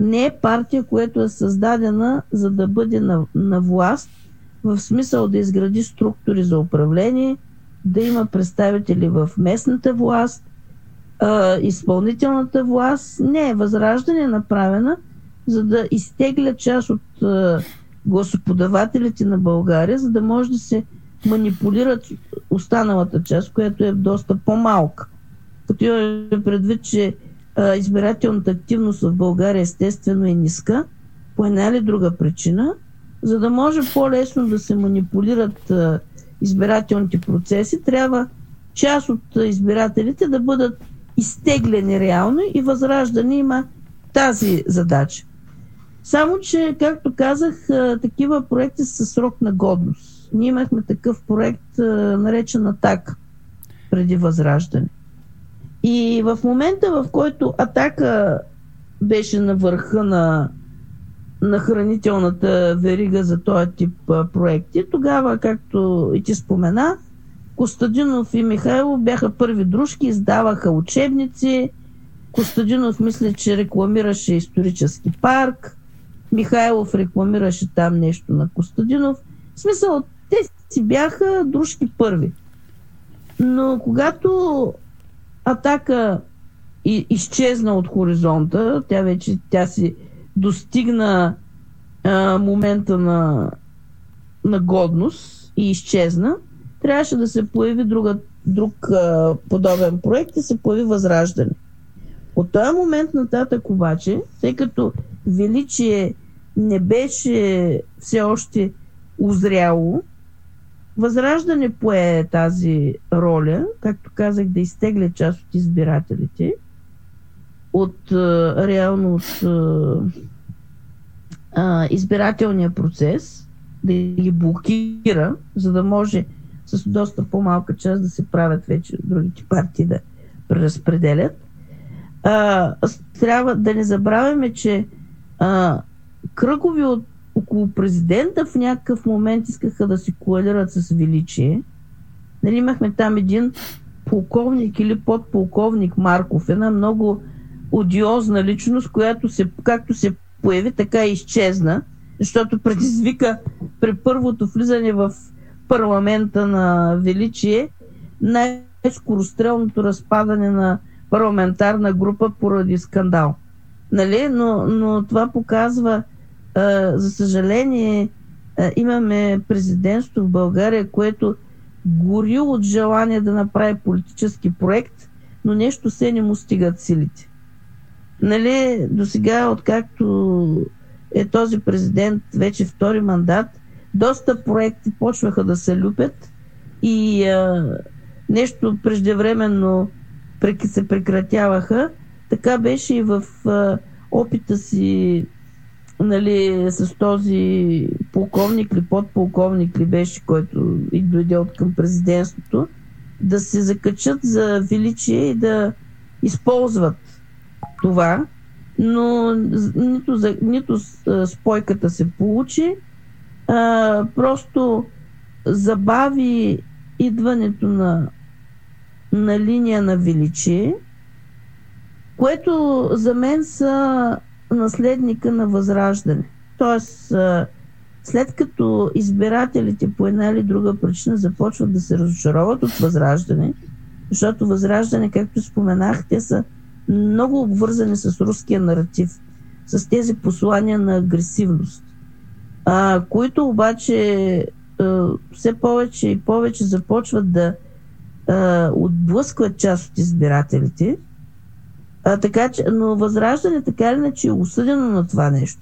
не е партия, която е създадена за да бъде на, на власт, в смисъл да изгради структури за управление, да има представители в местната власт, а, изпълнителната власт. Не, възраждане е направена, за да изтегля част от а, гласоподавателите на България, за да може да се манипулират останалата част, която е доста по-малка. Като имаме предвид, че а, избирателната активност в България естествено е ниска, по една или друга причина, за да може по-лесно да се манипулират а, избирателните процеси, трябва част от избирателите да бъдат изтеглени реално и възраждане има тази задача. Само, че, както казах, такива проекти са срок на годност. Ние имахме такъв проект, наречен Атака, преди възраждане. И в момента, в който Атака беше на върха на, на хранителната верига за този тип проекти, тогава, както и ти спомена, Костадинов и Михайлов бяха първи дружки, издаваха учебници. Костадинов мисля, че рекламираше исторически парк. Михайлов рекламираше там нещо на Костадинов. В смисъл, си бяха дружки първи. Но когато атака изчезна от хоризонта, тя вече тя си достигна а, момента на, на годност и изчезна, трябваше да се появи друга, друг а, подобен проект и се появи възраждане. От този момент нататък обаче, тъй като величие не беше все още узряло, Възраждане пое тази роля, както казах, да изтегля част от избирателите от реално от а, избирателния процес, да ги блокира, за да може с доста по-малка част да се правят вече другите партии да преразпределят. А, трябва да не забравяме, че а, кръгови от около президента в някакъв момент искаха да се коалират с величие. Нали, имахме там един полковник или подполковник Марков, една много одиозна личност, която се, както се появи, така и изчезна, защото предизвика при първото влизане в парламента на Величие най-скорострелното разпадане на парламентарна група поради скандал. Нали? Но, но това показва за съжаление, имаме президентство в България, което гори от желание да направи политически проект, но нещо се не му стигат силите. Нали, до сега, откакто е този президент вече втори мандат, доста проекти почваха да се люпят и а, нещо преждевременно се прекратяваха, така беше и в а, опита си нали, с този полковник или подполковник ли беше, който и дойде от към президентството, да се закачат за величие и да използват това, но нито, за, нито спойката се получи, а, просто забави идването на, на линия на величие, което за мен са наследника на възраждане. Тоест, след като избирателите по една или друга причина започват да се разочароват от възраждане, защото възраждане, както споменах, те са много обвързани с руския наратив, с тези послания на агресивност, които обаче все повече и повече започват да отблъскват част от избирателите. А, така че, но възраждане така или иначе е осъдено на това нещо.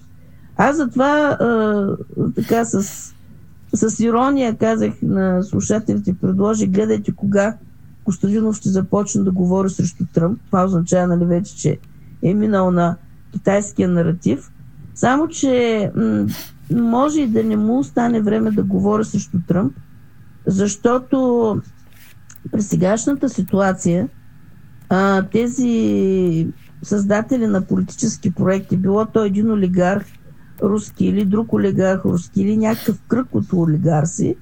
Аз затова а, така с, с ирония казах на слушателите, предложи, гледайте кога Костадинов ще започне да говори срещу Тръмп. Това означава, нали, вече, че е минал на китайския наратив. Само, че м- може и да не му остане време да говори срещу Тръмп, защото при сегашната ситуация а, тези създатели на политически проекти, било то един олигарх руски или друг олигарх руски или някакъв кръг от олигарси,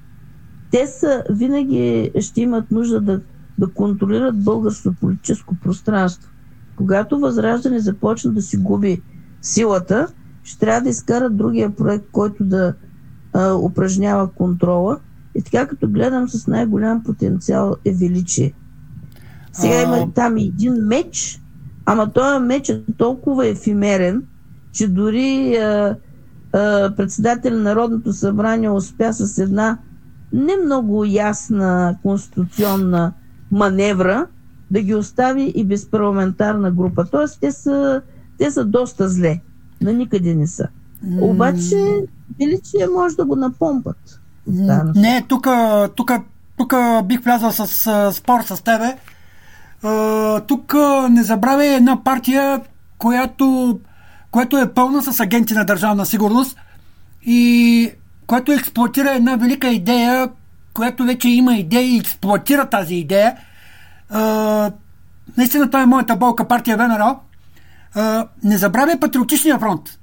те са винаги ще имат нужда да да контролират българското политическо пространство. Когато Възраждане започне да си губи силата, ще трябва да изкарат другия проект, който да а, упражнява контрола. И така като гледам с най-голям потенциал е величие. Сега има там един меч, ама този меч е толкова ефимерен, че дори а, а, председател на Народното събрание успя с една не много ясна конституционна маневра да ги остави и без парламентарна група. Тоест, те са, те са доста зле. На никъде не са. Обаче, величие може да го напомпат. Не, тук, тук, тук бих влязал с спор с тебе. Тук не забравяй една партия, която, която е пълна с агенти на държавна сигурност и която експлуатира една велика идея, която вече има идея и експлуатира тази идея. А, наистина това е моята болка партия ВМРО. Не забравяй патриотичния фронт.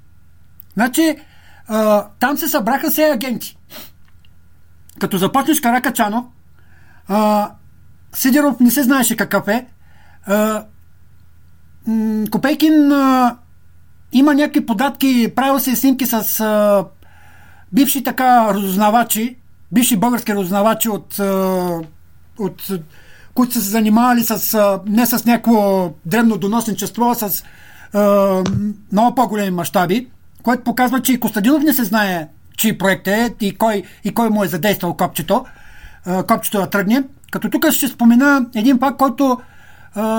Значи, а, там се събраха все агенти. Като започнеш Каракачано, а, Сидеров не се знаеше какъв е. Копейкин има някакви податки, правил се снимки с бивши така разузнавачи, бивши български разузнавачи от, от които са се занимавали с, не с някакво древно доносничество, а с а, много по-големи мащаби, което показва, че и Костадинов не се знае чий проект е и кой, и кой му е задействал копчето, копчето да тръгне. Като тук ще спомена един факт, който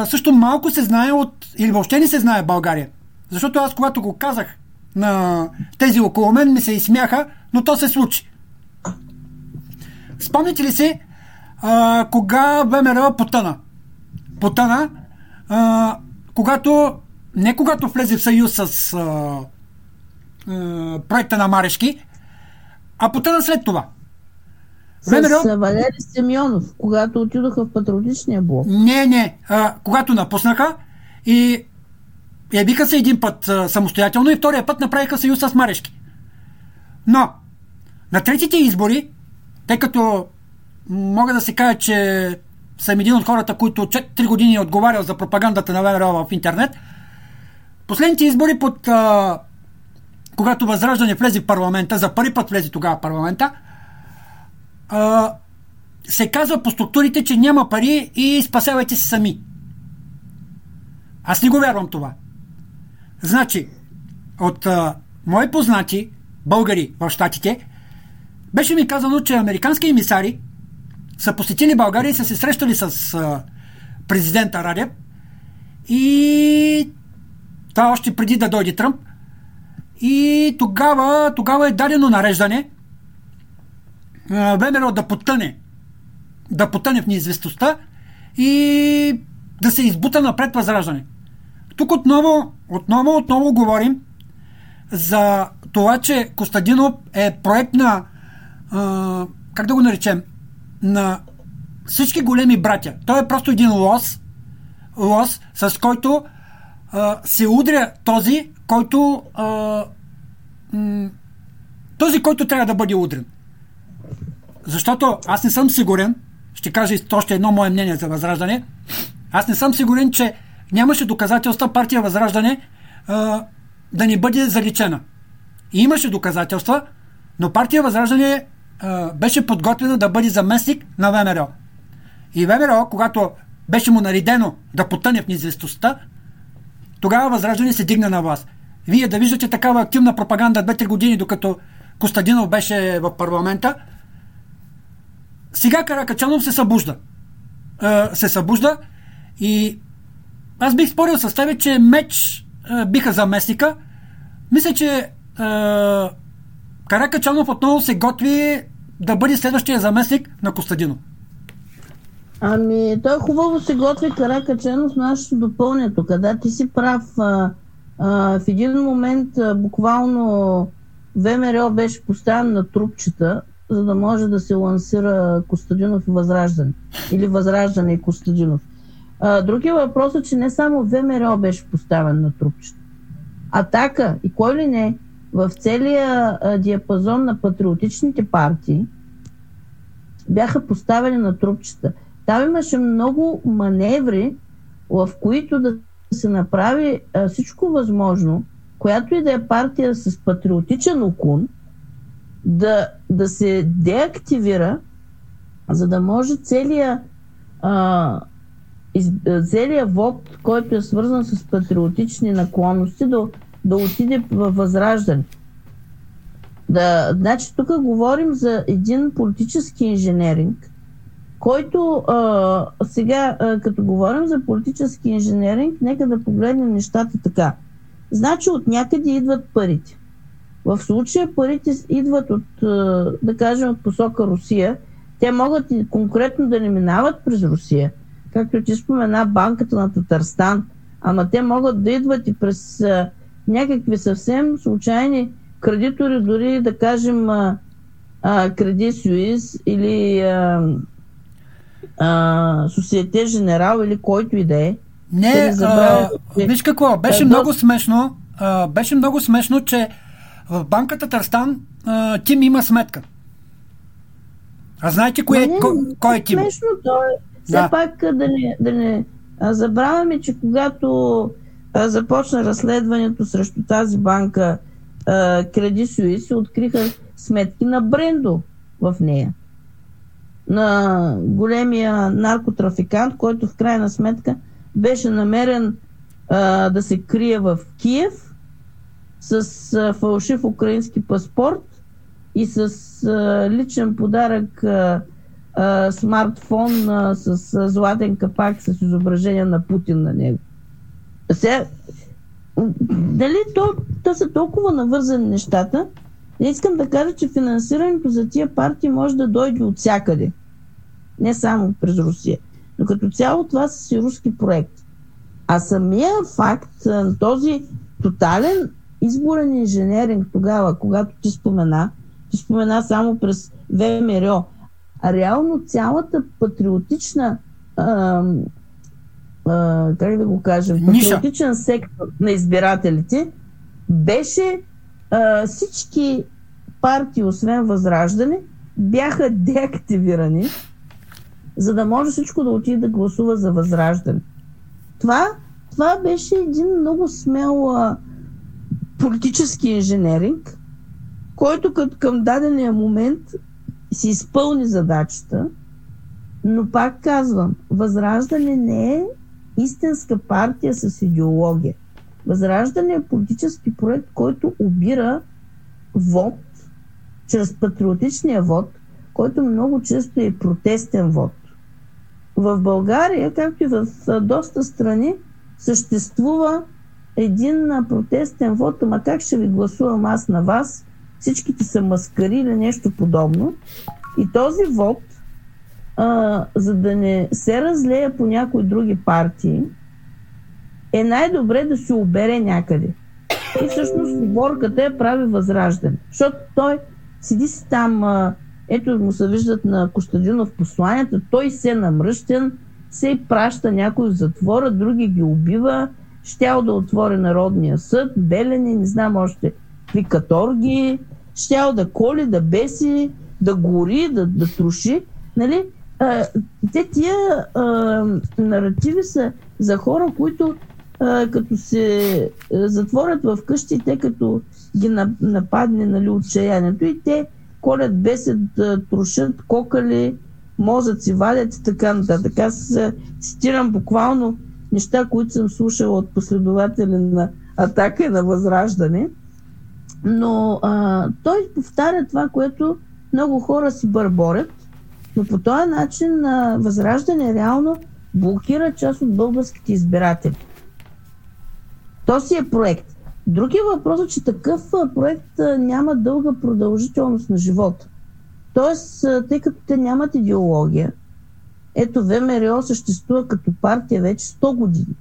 също малко се знае от, или въобще не се знае България. Защото аз, когато го казах на тези около мен, ми се изсмяха, но то се случи. Спомните ли си а, кога ВМРО потъна? Потъна, а, когато, не когато влезе в съюз с а, а, проекта на Марешки, а потъна след това. С ВМРО... Валери Семионов, когато отидоха в патриотичния блок. Не, не. А, когато напуснаха и ябиха се един път а, самостоятелно и втория път направиха съюз с Марешки. Но на третите избори тъй като мога да се кажа, че съм един от хората, които 3 години е отговарял за пропагандата на ВМРО в интернет. Последните избори под а, когато Възраждане влезе в парламента, за първи път влезе тогава в парламента, а, се казва по структурите, че няма пари и спасявайте се сами. Аз не го вярвам това. Значи, от а, мои познати българи в Штатите, беше ми казано, че американски емисари са посетили България и са се срещали с а, президента Радев и това още преди да дойде Тръмп. И тогава, тогава е дадено нареждане ВМРО да потъне да потъне в неизвестността и да се избута напред възраждане. тук отново, отново, отново говорим за това, че Костадинов е проект на, а, как да го наречем, на всички големи братя. Той е просто един лос, лос с който а, се удря този, който а, м- този, който трябва да бъде удрен. Защото аз не съм сигурен, ще кажа още едно мое мнение за Възраждане, аз не съм сигурен, че нямаше доказателства партия Възраждане а, да не бъде заличена. И имаше доказателства, но партия Възраждане а, беше подготвена да бъде заместник на ВМРО. И ВМРО, когато беше му наредено да потъне в неизвестността, тогава Възраждане се дигна на власт. Вие да виждате такава активна пропаганда 2-3 години, докато Костадинов беше в парламента, сега Каракачанов се събужда. Е, се събужда и аз бих спорил с тебе, че меч е, биха заместника. Мисля, че е, Каракачанов отново се готви да бъде следващия заместник на Костадинов. Ами, той хубаво се готви Каракачанов, но аз ще допълня тук. Да, ти си прав. А, а, в един момент а, буквално ВМРО беше поставен на трупчета, за да може да се лансира Костадинов и Възраждане. Или Възраждане и Костадинов. А, другия въпрос е, че не само ВМРО беше поставен на трупчета. Атака и кой ли не в целия диапазон на патриотичните партии бяха поставени на трупчета. Там имаше много маневри, в които да се направи всичко възможно, която и да е партия с патриотичен окун, да, да се деактивира, за да може целият целият вод, който е свързан с патриотични наклонности, да, да отиде в възраждане. Да, значи тук говорим за един политически инженеринг, който а, сега, а, като говорим за политически инженеринг, нека да погледнем нещата така. Значи от някъде идват парите. В случая парите идват от, да кажем, от посока Русия. Те могат и конкретно да не минават през Русия. Както ти спомена банката на Татарстан. Ама те могат да идват и през някакви съвсем случайни кредитори, дори да кажем Креди Суиз или Сосиете Женерал или който и да е. Не, а, виж какво, беше много смешно, а, беше много смешно, че в банката Търстан а, Тим има сметка. А знаете кое, не, кой, кой е Тим? Смешно, то е. Все да. пак да не, да не забравяме, че когато а, започна разследването срещу тази банка Креди Суис, се откриха сметки на Брендо в нея. На големия наркотрафикант, който в крайна сметка беше намерен а, да се крие в Киев с а, фалшив украински паспорт и с а, личен подарък а, а, смартфон а, с а, златен капак с изображение на Путин на него. Сега, дали то, то са толкова навързани нещата, не искам да кажа, че финансирането за тия партии може да дойде от всякъде. Не само през Русия. Но като цяло това са си руски проекти. А самия факт, този тотален изборен инженеринг тогава, когато ти спомена, ти спомена само през ВМРО, а реално цялата патриотична а, а, как да го кажем, патриотичен сектор на избирателите беше а, всички партии, освен Възраждане, бяха деактивирани за да може всичко да отиде да гласува за възраждане. Това, това беше един много смел а, политически инженеринг, който към дадения момент си изпълни задачата, но пак казвам, Възраждане не е истинска партия с идеология. Възраждане е политически проект, който обира вод чрез патриотичния вод, който много често е протестен вод. В България, както и в доста страни, съществува един протестен вод, ама как ще ви гласувам аз на вас? Всичките са маскари или нещо подобно. И този вод, а, за да не се разлея по някои други партии, е най-добре да се обере някъде. И всъщност борката е прави възраждане. Защото той седи си там, ето му се виждат на Костадинов посланията, той се намръщен, се праща някой в затвора, други ги убива, щял да отвори Народния съд, Белени, не знам още какви каторги, щял да коли, да беси, да гори, да, да труши. Нали? А, те тия а, наративи са за хора, които а, като се затворят в къщи, те като ги нападне нали, отчаянието и те колят, бесят, трушат, кокали, мозъци валят и така нататък. Аз цитирам буквално неща, които съм слушала от последователи на атака и на възраждане. Но а, той повтаря това, което много хора си бърборят, но по този начин а, възраждане реално блокира част от българските избиратели. То си е проект. Другия въпрос е, че такъв проект няма дълга продължителност на живота. Тоест, тъй като те нямат идеология, ето ВМРО съществува като партия вече 100 години.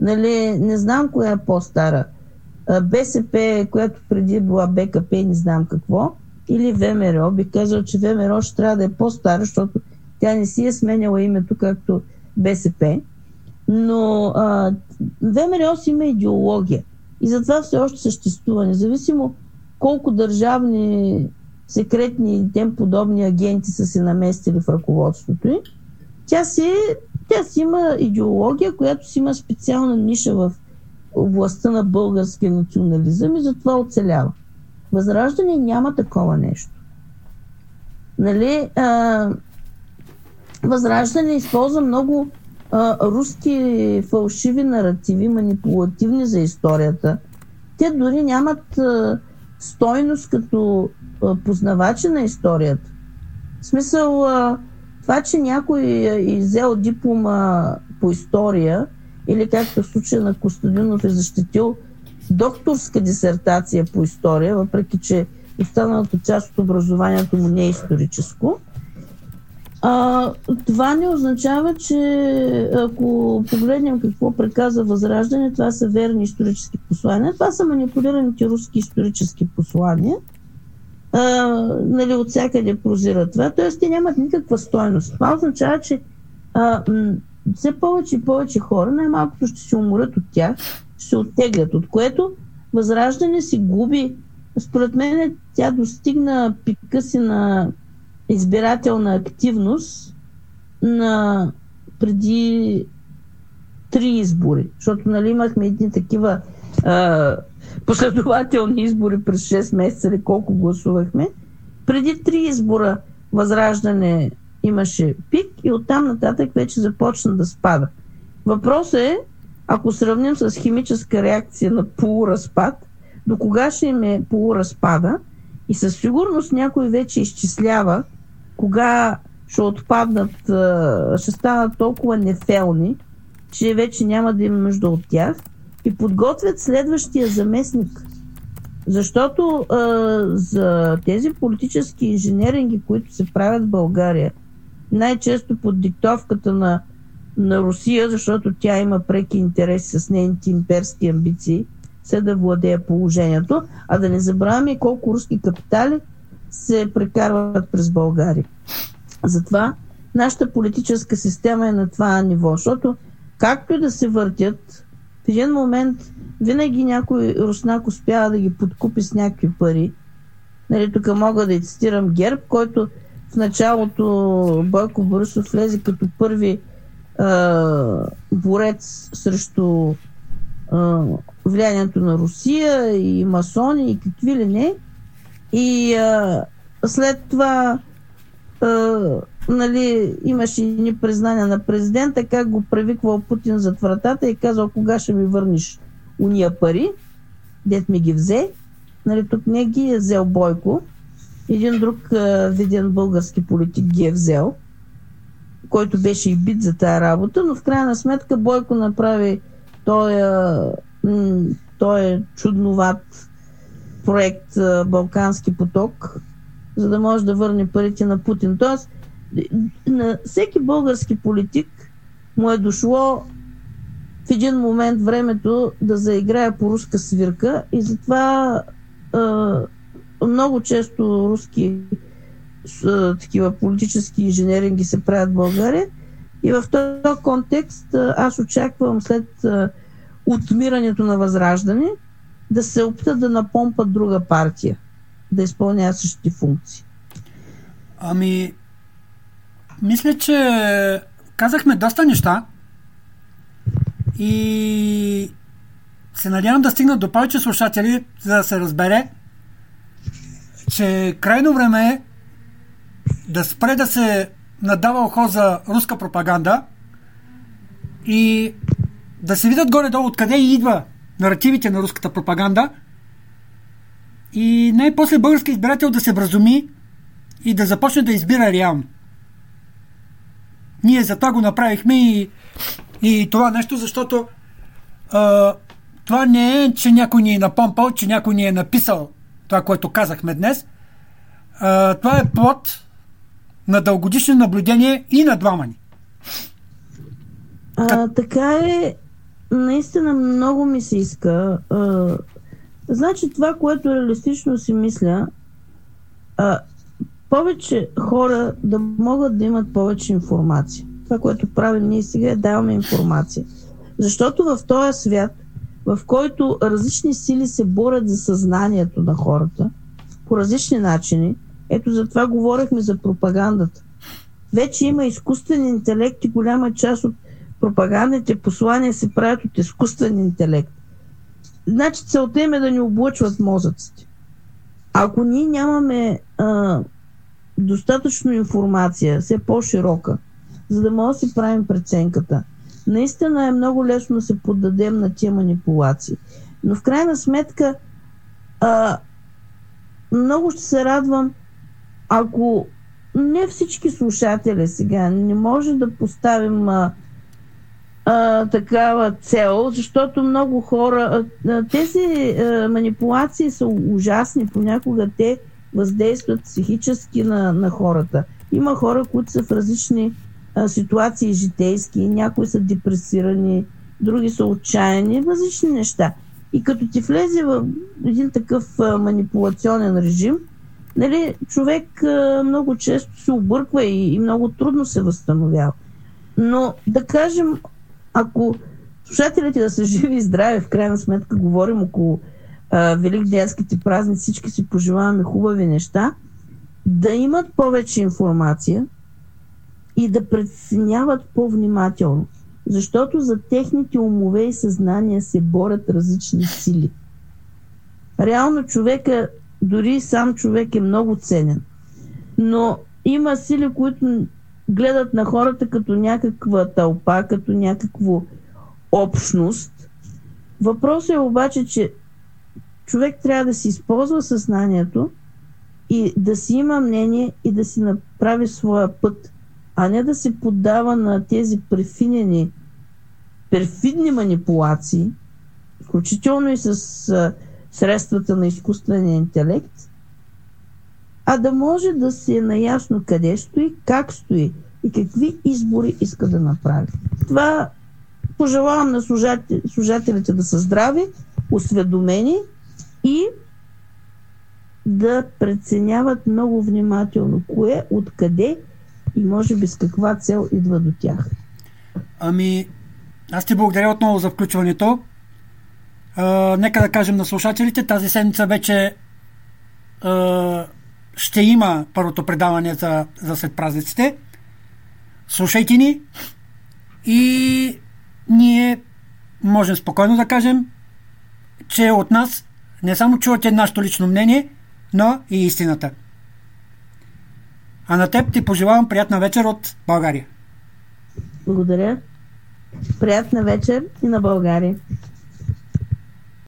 Нали, не знам коя е по-стара. БСП, която преди е била БКП, не знам какво, или ВМРО. Би казал, че ВМРО ще трябва да е по-стара, защото тя не си е сменяла името, както БСП. Но а, ВМРО си има идеология. И затова все още съществува. Независимо колко държавни секретни и тем подобни агенти са се наместили в ръководството й, тя си, тя си има идеология, която си има специална ниша в областта на българския национализъм и затова оцелява. Възраждане няма такова нещо. Нали, а, възраждане използва много а, руски фалшиви наративи, манипулативни за историята. Те дори нямат а, стойност като познавачи на историята. В смисъл, това, че някой е иззел диплома по история, или както в случая на Костадинов е защитил докторска дисертация по история, въпреки че останалата част от образованието му не е историческо, а, това не означава, че ако погледнем какво преказа Възраждане, това са верни исторически послания. Това са манипулираните руски исторически послания. А, нали, от всякъде прозира това. Тоест, те нямат никаква стойност. Това означава, че а, м- все повече и повече хора, най-малкото ще се уморят от тях, ще се оттеглят, от което Възраждане си губи. Според мен тя достигна пика си на избирателна активност на преди три избори. Защото нали, имахме едни такива а, последователни избори през 6 месеца или колко гласувахме. Преди три избора Възраждане имаше пик и оттам нататък вече започна да спада. Въпросът е, ако сравним с химическа реакция на полуразпад, до кога ще им е полуразпада и със сигурност някой вече изчислява кога ще отпаднат, ще станат толкова нефелни, че вече няма да има нужда от тях и подготвят следващия заместник. Защото а, за тези политически инженеринги, които се правят в България, най-често под диктовката на, на Русия, защото тя има преки интереси с нейните имперски амбиции, се да владее положението, а да не забравяме колко руски капитали се прекарват през България. Затова нашата политическа система е на това ниво, защото както и да се въртят, в един момент винаги някой руснак успява да ги подкупи с някакви пари. Нали, тук мога да цитирам Герб, който в началото Бойко Борисов влезе като първи а, борец срещу а, влиянието на Русия и масони и какви ли не. И а, след това а, нали, имаше ни признания на президента, как го превиквал Путин зад вратата и казал кога ще ми върнеш уния пари, дет ми ги взе. Нали, тук не ги е взел Бойко, един друг а, виден български политик ги е взел, който беше и бит за тази работа, но в крайна сметка Бойко направи той, той е чудноват проект Балкански поток, за да може да върне парите на Путин. Тоест, на всеки български политик му е дошло в един момент времето да заиграе по руска свирка и затова а, много често руски а, такива политически инженеринги се правят в България. И в този контекст а, аз очаквам след а, отмирането на Възраждане да се опитат да напомпат друга партия, да изпълнява същите функции. Ами, мисля, че казахме доста неща и се надявам да стигнат до повече слушатели, за да се разбере, че крайно време е да спре да се надава ухо за руска пропаганда и да се видят горе-долу откъде идва наративите на руската пропаганда и най-после български избирател да се вразуми и да започне да избира реално. Ние за това го направихме и, и това нещо, защото а, това не е, че някой ни е напомпал, че някой ни е написал това, което казахме днес. А, това е плод на дългодишно наблюдение и на двама ни. А, така е, наистина много ми се иска. А, значи това, което реалистично си мисля, а, повече хора да могат да имат повече информация. Това, което правим ние сега е даваме информация. Защото в този свят, в който различни сили се борят за съзнанието на хората по различни начини, ето за това говорихме за пропагандата. Вече има изкуствен интелект и голяма част от пропагандните послания се правят от изкуствен интелект. Значи целта им е да ни облъчват мозъците. Ако ние нямаме а, достатъчно информация, все по-широка, за да може да си правим преценката, наистина е много лесно да се поддадем на тия манипулации. Но в крайна сметка а, много ще се радвам, ако не всички слушатели сега не може да поставим а, а, такава цел, защото много хора. А, тези а, манипулации са ужасни. Понякога те въздействат психически на, на хората. Има хора, които са в различни а, ситуации житейски, някои са депресирани, други са отчаяни, различни неща. И като ти влезе в един такъв а, манипулационен режим, нали, човек а, много често се обърква и, и много трудно се възстановява. Но да кажем, ако слушателите да са живи и здрави, в крайна сметка говорим около великденските празници, всички си пожелаваме хубави неща, да имат повече информация и да преценяват по-внимателно. Защото за техните умове и съзнания се борят различни сили. Реално човека, дори сам човек е много ценен. Но има сили, които гледат на хората като някаква тълпа, като някаква общност. Въпросът е обаче, че човек трябва да си използва съзнанието и да си има мнение и да си направи своя път, а не да се поддава на тези префинени, перфидни манипулации, включително и с средствата на изкуствения интелект, а да може да се е наясно къде стои, как стои и какви избори иска да направи. Това пожелавам на служателите да са здрави, осведомени и да преценяват много внимателно кое, откъде и може би с каква цел идва до тях. Ами, аз ти благодаря отново за включването. А, нека да кажем на слушателите, тази седмица вече а, ще има първото предаване за, за след празниците. Слушайте ни и ние можем спокойно да кажем, че от нас не само чувате нашето лично мнение, но и истината. А на теб ти пожелавам приятна вечер от България. Благодаря. Приятна вечер и на България.